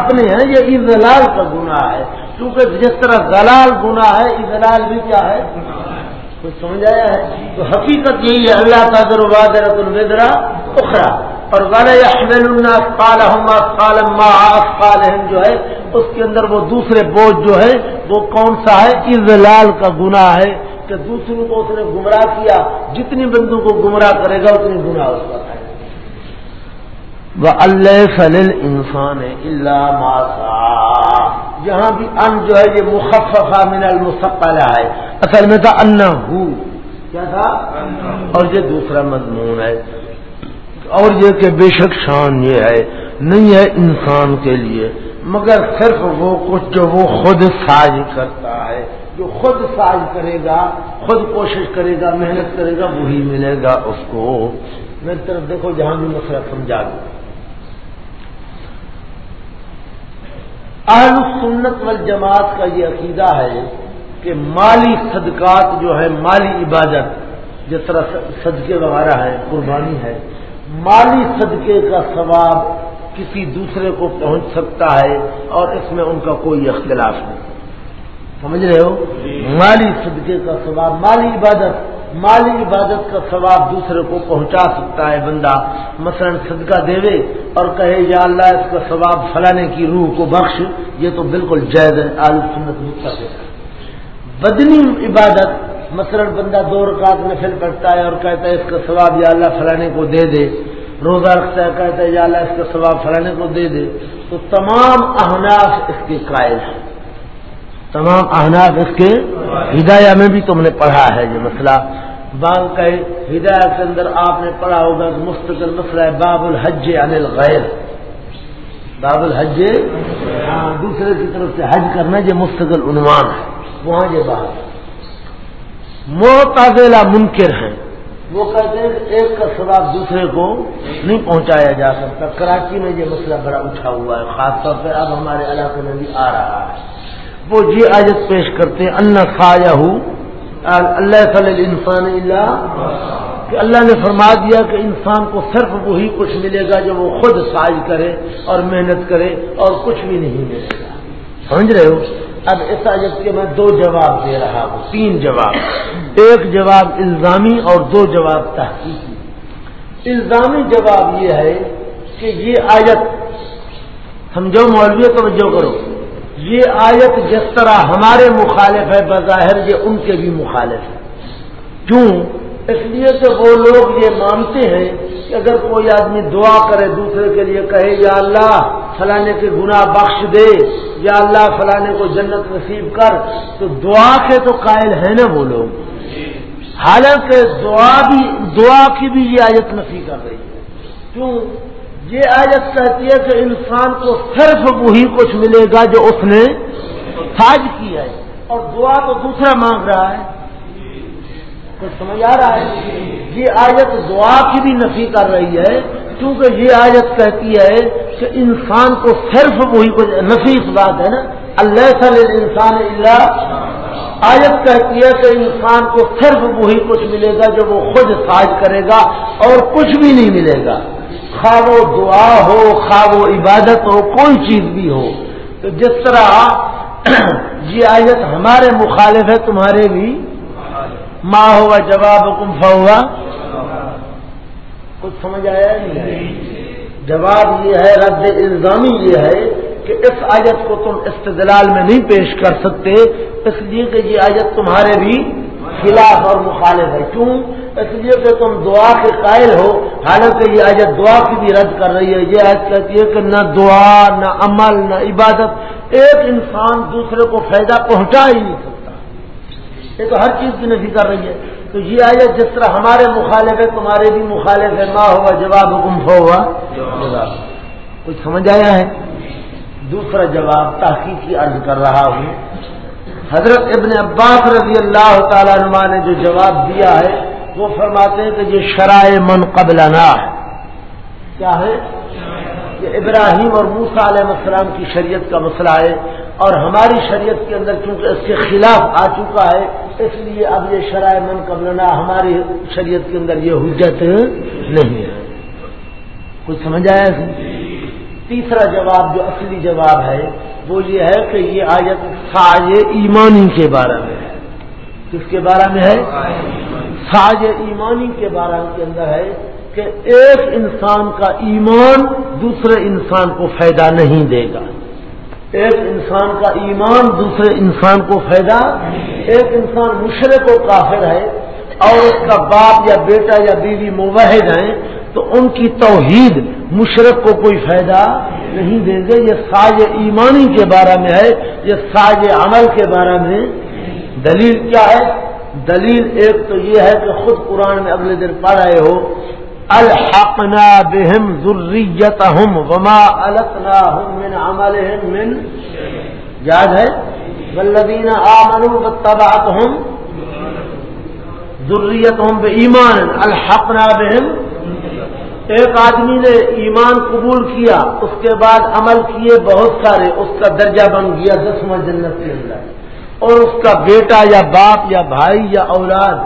اپنے ہیں۔ یہ اضلال کا گنا ہے۔ کیونکہ جس طرح دلال گنا ہے اضلال بھی کیا ہے؟ کچھ سمجھ آیا ہے؟ تو حقیقت یہی ہے، اللہ تعدر وادرت الودرا اخرا اور جو ہے، اس کے اندر وہ دوسرے بوجھ جو ہے، وہ کون سا ہے؟ اضلال کا گناہ ہے کہ دوسروں کو اس نے گمراہ کیا۔ جتنی بندوں کو گمراہ کرے گا، اتنی گناہ اس کا ہے۔ وہ اللہ فل انسان اللہ ماسا جہاں بھی ان جو ہے یہ مخففہ من المسقلہ ہے۔ اصل میں تھا انا ہو کیا تھا؟ اور یہ دوسرا مضمون ہے۔ اور یہ کہ بے شک شان یہ ہے نہیں ہے انسان کے لیے مگر صرف وہ کچھ جو وہ خود ساز کرتا ہے۔ جو خود ساز کرے گا خود کوشش کرے گا محنت کرے گا وہی ملے گا اس کو۔ میری طرف دیکھو جہاں بھی مسئلہ سمجھا دوں۔ اہل سنت والجماعت کا یہ عقیدہ ہے کہ مالی صدقات جو ہے مالی عبادت جس طرح صدقے وغیرہ ہے قربانی ہے مالی صدقے کا ثواب کسی دوسرے کو پہنچ سکتا ہے اور اس میں ان کا کوئی اختلاف نہیں۔ سمجھ رہے ہو؟ مالی صدقے کا ثواب مالی عبادت۔ مالی عبادت کا ثواب دوسرے کو پہنچا سکتا ہے بندہ۔ مثلا صدقہ دے اور کہے، یا اللہ، اس کا ثواب فلانے کی روح کو بخش۔ یہ تو بالکل جائز ہے۔ آل سنت مطلب بدنی عبادت، مثلا بندہ دو رکعت میں پھر پڑتا ہے اور کہتا ہے، اس کا ثواب یا اللہ فلانے کو دے دے۔ روزہ رکھتا ہے، کہتا ہے، یا اللہ، اس کا ثواب فلانے کو دے دے۔ تو تمام احناف اس کے قائل ہیں۔ تمام احناف اس کے ہدایہ میں بھی تم نے پڑھا ہے یہ مسئلہ۔ بانگ کا ہدایت کے اندر آپ نے پڑھا ہوگا کہ مستقل مسئلہ ہے باب الحج عن الغیر. باب الحج ہاں دوسرے کی طرف سے حج کرنا یہ مستقل عنوان ہے. وہاں یہ بات معتازلہ منکر ہیں. وہ کہتے ہیں کہ ایک کا سواب دوسرے کو نہیں پہنچایا جا سکتا. کراچی میں یہ مسئلہ بڑا اٹھا ہوا ہے. خاص طور پہ اب ہمارے علاقے میں بھی آ رہا ہے. وہ یہ آجت پیش کرتے ہیں، ان خایا ہوں اللہ صلی انسان اللہ کہ اللہ نے فرما دیا کہ انسان کو صرف وہی کچھ ملے گا جو وہ خود ساز کرے اور محنت کرے اور کچھ بھی نہیں ملے گا۔ سمجھ رہے ہو؟ اب اس آجت کے میں دو جواب دے رہا ہوں، تین جواب۔ ایک جواب الزامی اور دو جواب تحقیقی۔ الزامی جواب یہ ہے کہ یہ آیت، سمجھو مولوی، توجہ کرو۔ یہ آیت جس طرح ہمارے مخالف ہے، بظاہر یہ ان کے بھی مخالف ہے۔ کیوں؟ اس لیے کہ وہ لوگ یہ مانتے ہیں کہ اگر کوئی آدمی دعا کرے، دوسرے کے لیے کہے، یا اللہ فلانے کے گناہ بخش دے، یا اللہ فلانے کو جنت نصیب کر، تو دعا کے تو قائل ہیں نا وہ لوگ۔ حالانکہ دعا بھی، دعا کی بھی یہ آیت نفی کر رہی ہے۔ کیوں؟ یہ آیت کہتی ہے کہ انسان کو صرف وہی کچھ ملے گا جو اس نے ساج کی ہے اور دعا تو دوسرا مانگ رہا ہے۔ کچھ سمجھ آ رہا ہے؟ یہ آیت دعا کی بھی نفی کر رہی ہے، کیونکہ یہ آیت کہتی ہے کہ انسان کو صرف وہی کچھ نفی اس بات ہے نا۔ اللہ صلی انسان اللہ آیت کہتی ہے کہ انسان کو صرف وہی کچھ ملے گا جو وہ خود ساج کرے گا اور کچھ بھی نہیں ملے گا۔ خواہ وہ دعا ہو، خواہ وہ عبادت ہو، کوئی چیز بھی ہو۔ تو جس طرح یہ آیت ہمارے مخالف ہے، تمہارے بھی۔ ماں ہوا جواب کمفا ہوا کچھ سمجھ آیا نہیں جواب یہ ہے، رد الزامی یہ ہے کہ اس آیت کو تم استدلال میں نہیں پیش کر سکتے۔ اس لیے کہ یہ آیت تمہارے بھی خلاف اور مخالف ہے۔ کیوں؟ اس لیے کہ تم دعا کے قائل ہو۔ حالانکہ یہ آیت دعا کی بھی رد کر رہی ہے۔ یہ آیت کہتی ہے کہ نہ دعا، نہ عمل، نہ عبادت ایک انسان دوسرے کو فائدہ پہنچا ہی نہیں سکتا۔ یہ تو ہر چیز کی نفی کر رہی ہے۔ تو یہ آیت جس طرح ہمارے مخالف ہے، تمہارے بھی مخالف ہے۔ ماں ہوا جواب، حکم ہوا۔ کچھ سمجھ آیا ہے؟ دوسرا جواب تحقیق کی عرض کر رہا ہوں۔ حضرت ابن عباس رضی اللہ تعالی نما نے جو جواب دیا ہے وہ فرماتے ہیں کہ یہ شرائع من قبل ہے کیا ہے؟ کہ ابراہیم اور موسا علیہ السلام کی شریعت کا مسئلہ ہے اور ہماری شریعت کے اندر چونکہ اس کے خلاف آ چکا ہے، اس لیے اب یہ شرائع من قبلنا ہماری شریعت کے اندر یہ حجت نہیں ہے۔ کچھ سمجھ آیا؟ تیسرا جواب جو اصلی جواب ہے وہ یہ ہے کہ یہ آیت ساج ایمانی کے بارے میں ہے۔ کس کے بارے میں ہے؟ ساج ایمانی کے بارے کے اندر ہے کہ ایک انسان کا ایمان دوسرے انسان کو فائدہ نہیں دے گا۔ ایک انسان کا ایمان دوسرے انسان کو فائدہ ایک انسان مشرق و کافر ہے اور اس کا باپ یا بیٹا یا بیوی موحد ہیں تو ان کی توحید مشرق کو کوئی فائدہ نہیں دے گے یہ ساج ایمانی کے بارے میں ہے، یہ ساج عمل کے بارے میں دلیل کیا ہے؟ دلیل ایک تو یہ ہے کہ خود قرآن میں اگلے دن پڑھ رہے ہو، الحقنا بهم ذریتهم وما القناهم من عملهم من یاد ہے؟ والذین آمنوا واتبعتهم ذریتهم بایمان، الحقنا بهم ایک آدمی نے ایمان قبول کیا، اس کے بعد عمل کیے بہت سارے، اس کا درجہ بن گیا دسواں جنت کے اندر۔ اور اس کا بیٹا یا باپ یا بھائی یا اولاد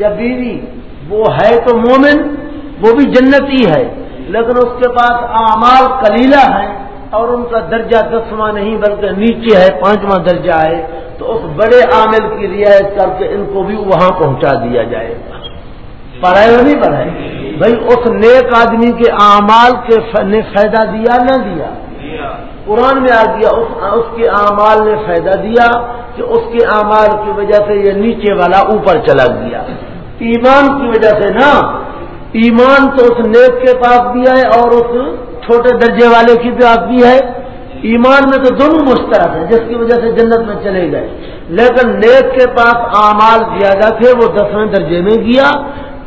یا بیوی، وہ ہے تو مومن، وہ بھی جنتی ہے، لیکن اس کے پاس اعمال کلیلہ ہے اور ان کا درجہ دسواں نہیں، بلکہ نیچے ہے، پانچواں درجہ ہے۔ تو اس بڑے عامل کی رعایت کر کے ان کو بھی وہاں پہنچا دیا جائے گا۔ پڑھائے نہیں پڑھائے؟ بھائی، اس نیک آدمی کے اعمال کے نے فائدہ دیا، نہ دیا۔ قرآن میں آ گیا، اس کے اعمال نے فائدہ دیا کہ اس کے اعمال کی وجہ سے یہ نیچے والا اوپر چلا گیا۔ ایمان کی وجہ سے نا، ایمان تو اس نیک کے پاس بھی ہے اور اس چھوٹے درجے والے کی پاس بھی ہے۔ ایمان میں تو دونوں مشترک ہیں، جس کی وجہ سے جنت میں چلے گئے۔ لیکن نیک کے پاس اعمال زیادہ تھے، وہ دسویں درجے میں گیا۔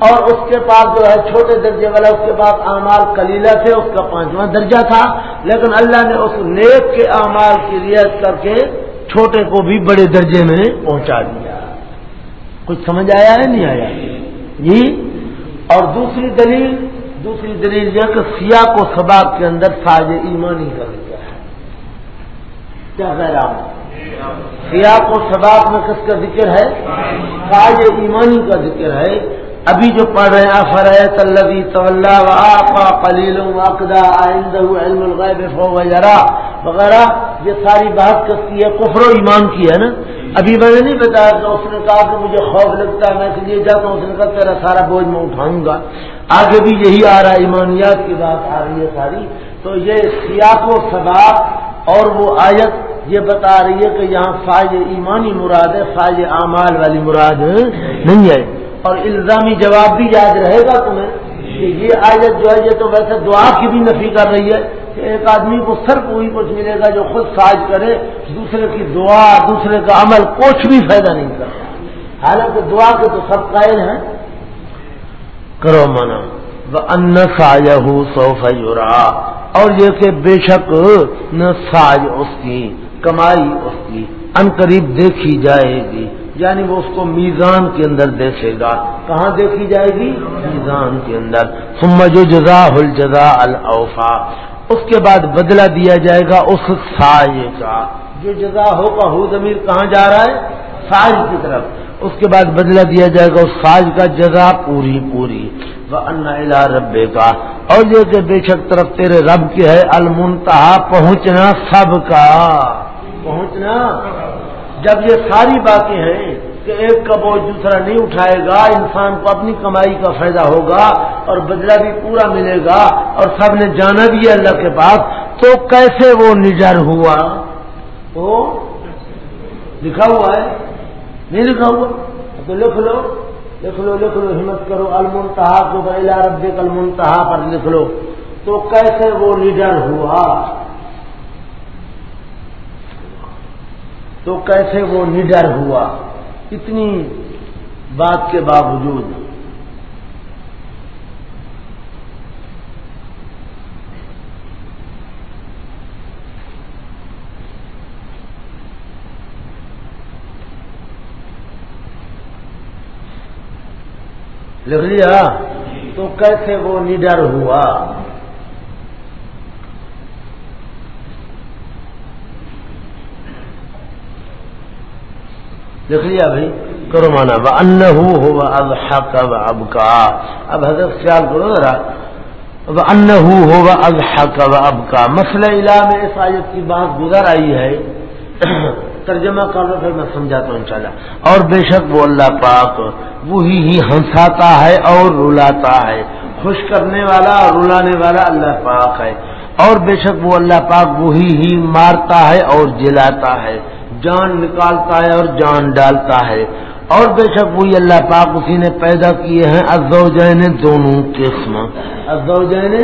اور اس کے پاس جو ہے چھوٹے درجے والا، اس کے پاس اعمال کلیلہ تھے، اس کا پانچواں درجہ تھا۔ لیکن اللہ نے اس نیک کے اعمال کی رعایت کر کے چھوٹے کو بھی بڑے درجے میں پہنچا دیا۔ کچھ سمجھ آیا ہے؟ نہیں آیا۔ جی؟ اور دوسری دلیل دوسری دلیل یہ کہ سیاہ کو سباب کے اندر ساج ایمانی کر دیا ہے۔ کیا کہہ رہا ہوں سیاہ کو سباب میں کس کا ذکر ہے؟ ساج ایمانی کا ذکر ہے۔ ابھی جو پڑھ رہے ہیں فرحت البی طلّہ قلیل واقدہ آئندہ علم الغیب وغیرہ وغیرہ، یہ ساری بات کرتی ہے، کفر و ایمان کی ہے نا؟ ابھی میں نے نہیں بتایا کہ اس نے کہا کہ مجھے خوف لگتا ہے، میں اس لیے جاتا ہوں، اس نے کہا تیرا سارا بوجھ میں اٹھاؤں گا۔ آگے بھی یہی آ رہا ہے، ایمانیات کی بات آ رہی ہے ساری۔ تو یہ سیاق و سباب اور وہ آیت یہ بتا رہی ہے کہ یہاں فائج ایمانی مراد ہے فائج اعمال والی مراد نہیں ہے۔ اور الزامی جواب بھی یاد رہے گا تمہیں کہ یہ آیت جو ہے، یہ تو ویسے دعا کی بھی نفی کر رہی ہے کہ ایک آدمی کو صرف وہی کچھ ملے گا جو خود ساج کرے، دوسرے کی دعا، دوسرے کا عمل کچھ بھی فائدہ نہیں کرتا۔ حالانکہ دعا کے تو سب قائل ہیں۔ کرو مانا ان سایہ سوف یورا اور یہ کہ بے شک نہ ساج اس کی، کمائی اس کی، ان قریب دیکھی جائے گی۔ یعنی وہ اس کو میزان کے اندر دیکھے گا۔ کہاں دیکھی جائے گی؟ میزان کے اندر۔ جو جزا الجزا الفا اس کے بعد بدلہ دیا جائے گا اس سائے کا۔ جو جزا ہوگا ہو ضمیر کہاں جا رہا ہے؟ ساج کی طرف۔ اس کے بعد بدلہ دیا جائے گا اس ساج کا جزا پوری پوری۔ انا رب کا اور یہ کہ بے شک طرف تیرے رب کی ہے، المنتہا، پہنچنا سب کا۔ پہنچنا۔ جب یہ ساری باتیں ہیں کہ ایک کا بوجھ دوسرا نہیں اٹھائے گا، انسان کو اپنی کمائی کا فائدہ ہوگا اور بدلہ بھی پورا ملے گا اور سب نے جانا بھی ہے اللہ کے پاس، تو کیسے وہ نجر ہوا؟ تو لکھا ہوا ہے۔ نہیں لکھا ہوا؟ تو لکھ لو لکھ لو لکھ لو، ہمت کرو۔ المنتہا کو بلا رب المنتہا پر لکھ لو۔ تو کیسے وہ لیڈر ہوا؟ تو کیسے وہ نڈر ہوا؟ اتنی بات کے باوجود۔ لکھ لیا؟ تو کیسے وہ نڈر ہوا؟ لکھ لیا بھائی، کرو مانا ان ہوا اب اب اب کا اب حضرت خیال کرو ذرا۔ ان ہوا اب اب اب کا مسئلہ علا میں اس آیت کی بات گزر آئی ہے۔ ترجمہ کر لو پھر میں سمجھاتا ہوں انشاءاللہ۔ اور بے شک وہ اللہ پاک وہی ہی ہنساتا ہے اور رلاتا ہے۔ خوش کرنے والا اور رلانے والا اللہ پاک ہے۔ اور بے شک وہ اللہ پاک وہی ہی مارتا ہے اور جلاتا ہے۔ جان نکالتا ہے اور جان ڈالتا ہے۔ اور بے شک وہی اللہ پاک اسی نے پیدا کیے ہیں۔ ازوجین دونوں قسم۔ ازوجین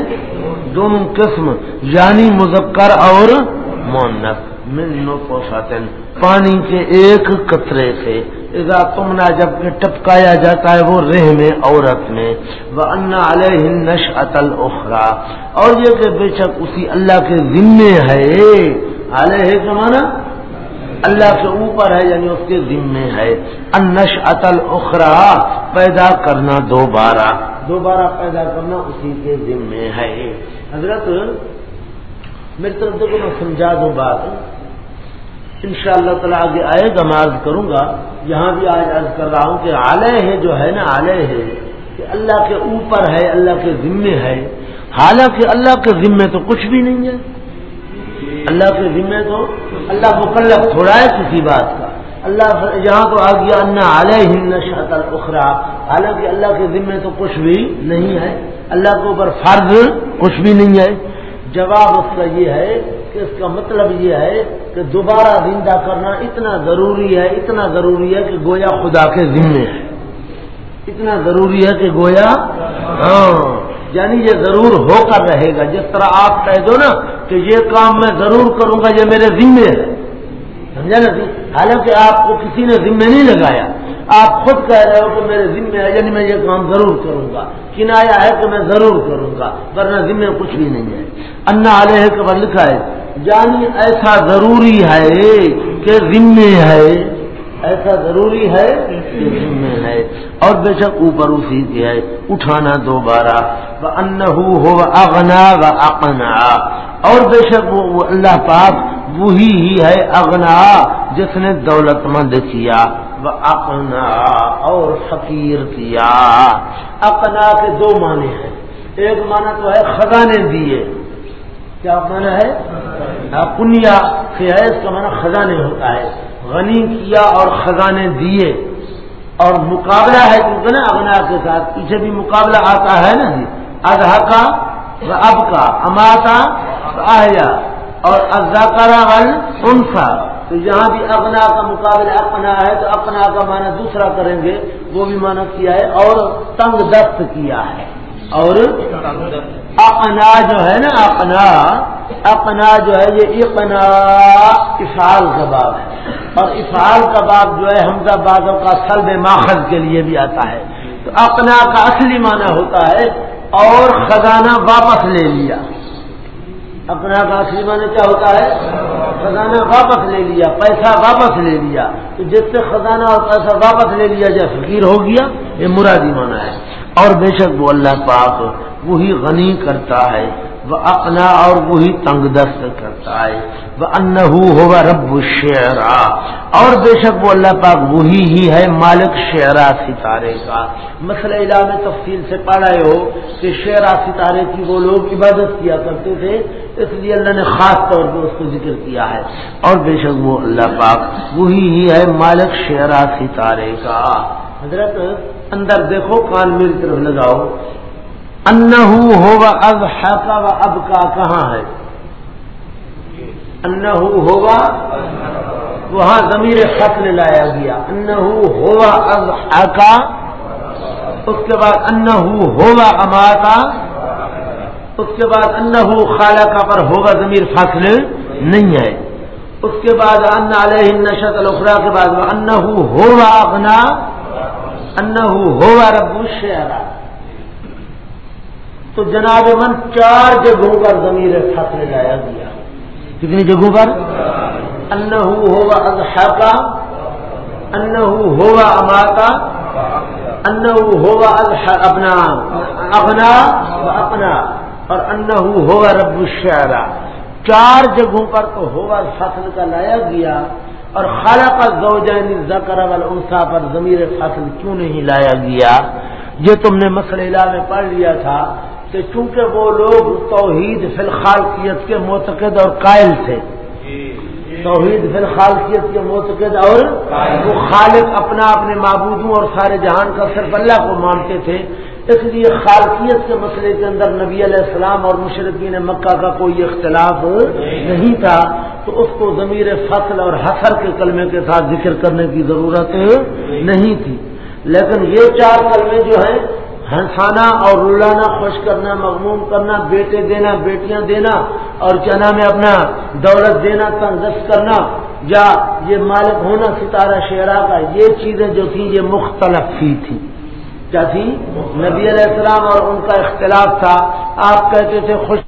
دونوں قسم۔ یعنی مذکر اور مونس من نطفتن پانی کے ایک قطرے سے۔ اذا تمنا جبکہ ٹپکایا جاتا ہے وہ رہ میں، عورت میں۔ وہ انا علیہ نشأت الاخرى۔ اور یہ کہ بے شک اسی اللہ کے ذمے ہے۔ علیہ کا اللہ کے اوپر ہے یعنی اس کے ذمے ہے۔ انش اتل اخرا پیدا کرنا دوبارہ۔ دوبارہ پیدا کرنا اسی کے ذمے ہے۔ حضرت، میری طرف دیکھو، میں سمجھا دوں بات۔ ان شاء اللہ تعالیٰ آگے آئے گا، میں عرض کروں گا۔ یہاں بھی آج عرض کر رہا ہوں کہ آلے ہے جو ہے نا آلے ہے کہ اللہ کے اوپر ہے، اللہ کے ذمے ہے۔ حالانکہ اللہ کے ذمے تو کچھ بھی نہیں ہے۔ اللہ کے ذمے تو اللہ مکلف تھوڑا ہے کسی بات کا۔ اللہ یہاں تو آ گیا انا علیہ ہند اخرا حالانکہ اللہ کے ذمے تو کچھ بھی نہیں ہے۔ اللہ کے اوپر فرض کچھ بھی نہیں ہے۔ جواب اس کا یہ ہے کہ اس کا مطلب یہ ہے کہ دوبارہ زندہ کرنا اتنا ضروری ہے، اتنا ضروری ہے کہ گویا خدا کے ذمے ہے۔ اتنا ضروری ہے کہ گویا ہاں یعنی یہ ضرور ہو کر رہے گا۔ جس طرح آپ کہہ دو نا کہ یہ کام میں ضرور کروں گا، یہ میرے ذمے ہے۔ سمجھا نا جی؟ حالانکہ آپ کو کسی نے ذمے نہیں لگایا۔ آپ خود کہہ رہے ہو کہ میرے ذمے ہے یعنی میں یہ کام ضرور کروں گا۔ کنایا ہے کہ میں ضرور کروں گا، ورنہ ذمے کچھ بھی نہیں ہے۔ انا علیہ کے لکھا ہے یعنی ایسا ضروری ہے کہ ذمے ہے۔ ایسا ضروری ہے؟ کہ ذمے ہے اور بے شک اوپر اسی کی ہے، اٹھانا دوبارہ۔ ان ہو اغنا و اقنا اور بے شک وہ اللہ پاک وہی ہی ہے اغنا جس نے دولت مند کیا۔ وہ اقنا اور فقیر کیا۔ اقنا کے دو معنی ہیں۔ ایک معنی تو ہے خزانے دیے۔ کیا مانا ہے؟ کنیا سے ہے، اس کا مانا خزانے ہوتا ہے۔ غنی کیا اور خزانے دیے اور مقابلہ ہے کیونکہ نا اگنا کے ساتھ پیچھے بھی مقابلہ آتا ہے نا جی؟ اضحا کا اب کا اماتا آیا اور ازاکارا ول انسا تو یہاں بھی اپنا کا مقابلہ اپنا ہے، تو اپنا کا معنی دوسرا کریں گے، وہ بھی مانا کیا ہے اور تنگ دست کیا ہے۔ اور اپنا جو ہے نا اپنا اپنا جو ہے، یہ اپنا افعال کا باب ہے۔ اور افعال کا باب جو ہے، حمزہ بازوں کا سلب ماخذ کے لیے بھی آتا ہے۔ تو اپنا کا اصلی معنی ہوتا ہے، اور خزانہ واپس لے لیا۔ اپنا کا نے کیا ہوتا ہے؟ خزانہ واپس لے لیا، پیسہ واپس لے لیا۔ تو جس سے خزانہ اور پیسہ واپس لے لیا جائے، فقیر ہو گیا، یہ مرادی مانا ہے۔ اور بے شک وہ اللہ پاک وہی غنی کرتا ہے وہ اپنا اور وہی تنگ دست کرتا ہے۔ وہ انہو ہوگا رب شعرا اور بے شک وہ اللہ پاک وہی ہی ہے مالک شعرا ستارے کا۔ مسئلہ علا میں تفصیل سے پڑھا ہو کہ شعرا ستارے کی وہ لوگ عبادت کیا کرتے تھے، اس لیے اللہ نے خاص طور پہ اس کو ذکر کیا ہے۔ اور بے شک وہ اللہ پاک وہی ہی ہے مالک شعرا ستارے کا۔ حضرت اندر دیکھو، کان میری طرف لگاؤ۔ انہو ہوگا اب حقا و اب کا کہاں ہے؟ انہو ہوگا وہاں ضمیر فصل لایا گیا۔ انہو ہوگا اب حقا، اس کے بعد انہو ہوگا اماتا، اس کے بعد انہو خالہ کا پر ہوگا ضمیر فصل نہیں ہے۔ اس کے بعد ان علیہ نشت الخرا کے بعد انہو ہوگا اپنا انہو ہوگا رب الشعرا۔ تو جناب من چار جگہوں پر ضمیر فصل لایا گیا کتنی جگہوں پر؟ انہو ہوا اضحاقا انہو ہوا اماتا، انہو ہوا اپنا اپنا اپنا، اور انہو ہوا رب الشعرا۔ چار جگہوں پر تو ہوا فصل کا لایا گیا، اور خالہ کا زوجین ذکر والانسا پر ضمیر فصل کیوں نہیں لایا گیا؟ یہ تم نے مسئلہ میں پڑھ لیا تھا۔ کہ چونکہ وہ لوگ توحید فی الخالقیت کے معتقد اور قائل تھے۔ توحید فی الخالقیت کے معتقد اور وہ خالق اپنا اپنے معبودوں اور سارے جہان کا صرف اللہ کو مانتے تھے۔ اس لیے خالقیت کے مسئلے کے اندر نبی علیہ السلام اور مشرقین مکہ کا کوئی اختلاف نہیں تھا۔ تو اس کو ضمیر فصل اور حسر کے کلمے کے ساتھ ذکر کرنے کی ضرورت نہیں تھی۔ لیکن یہ چار کلمے جو ہیں ہنسانا اور رلانا، خوش کرنا، مغموم کرنا، بیٹے دینا، بیٹیاں دینا اور کیا نام ہے اپنا دولت دینا، تندرست کرنا، یا یہ مالک ہونا ستارہ شعرا کا یہ چیزیں جو تھیں، یہ مختلف ہی تھی کیا تھی نبی علیہ السلام اور ان کا اختلاف تھا۔ آپ کہتے تھے خوش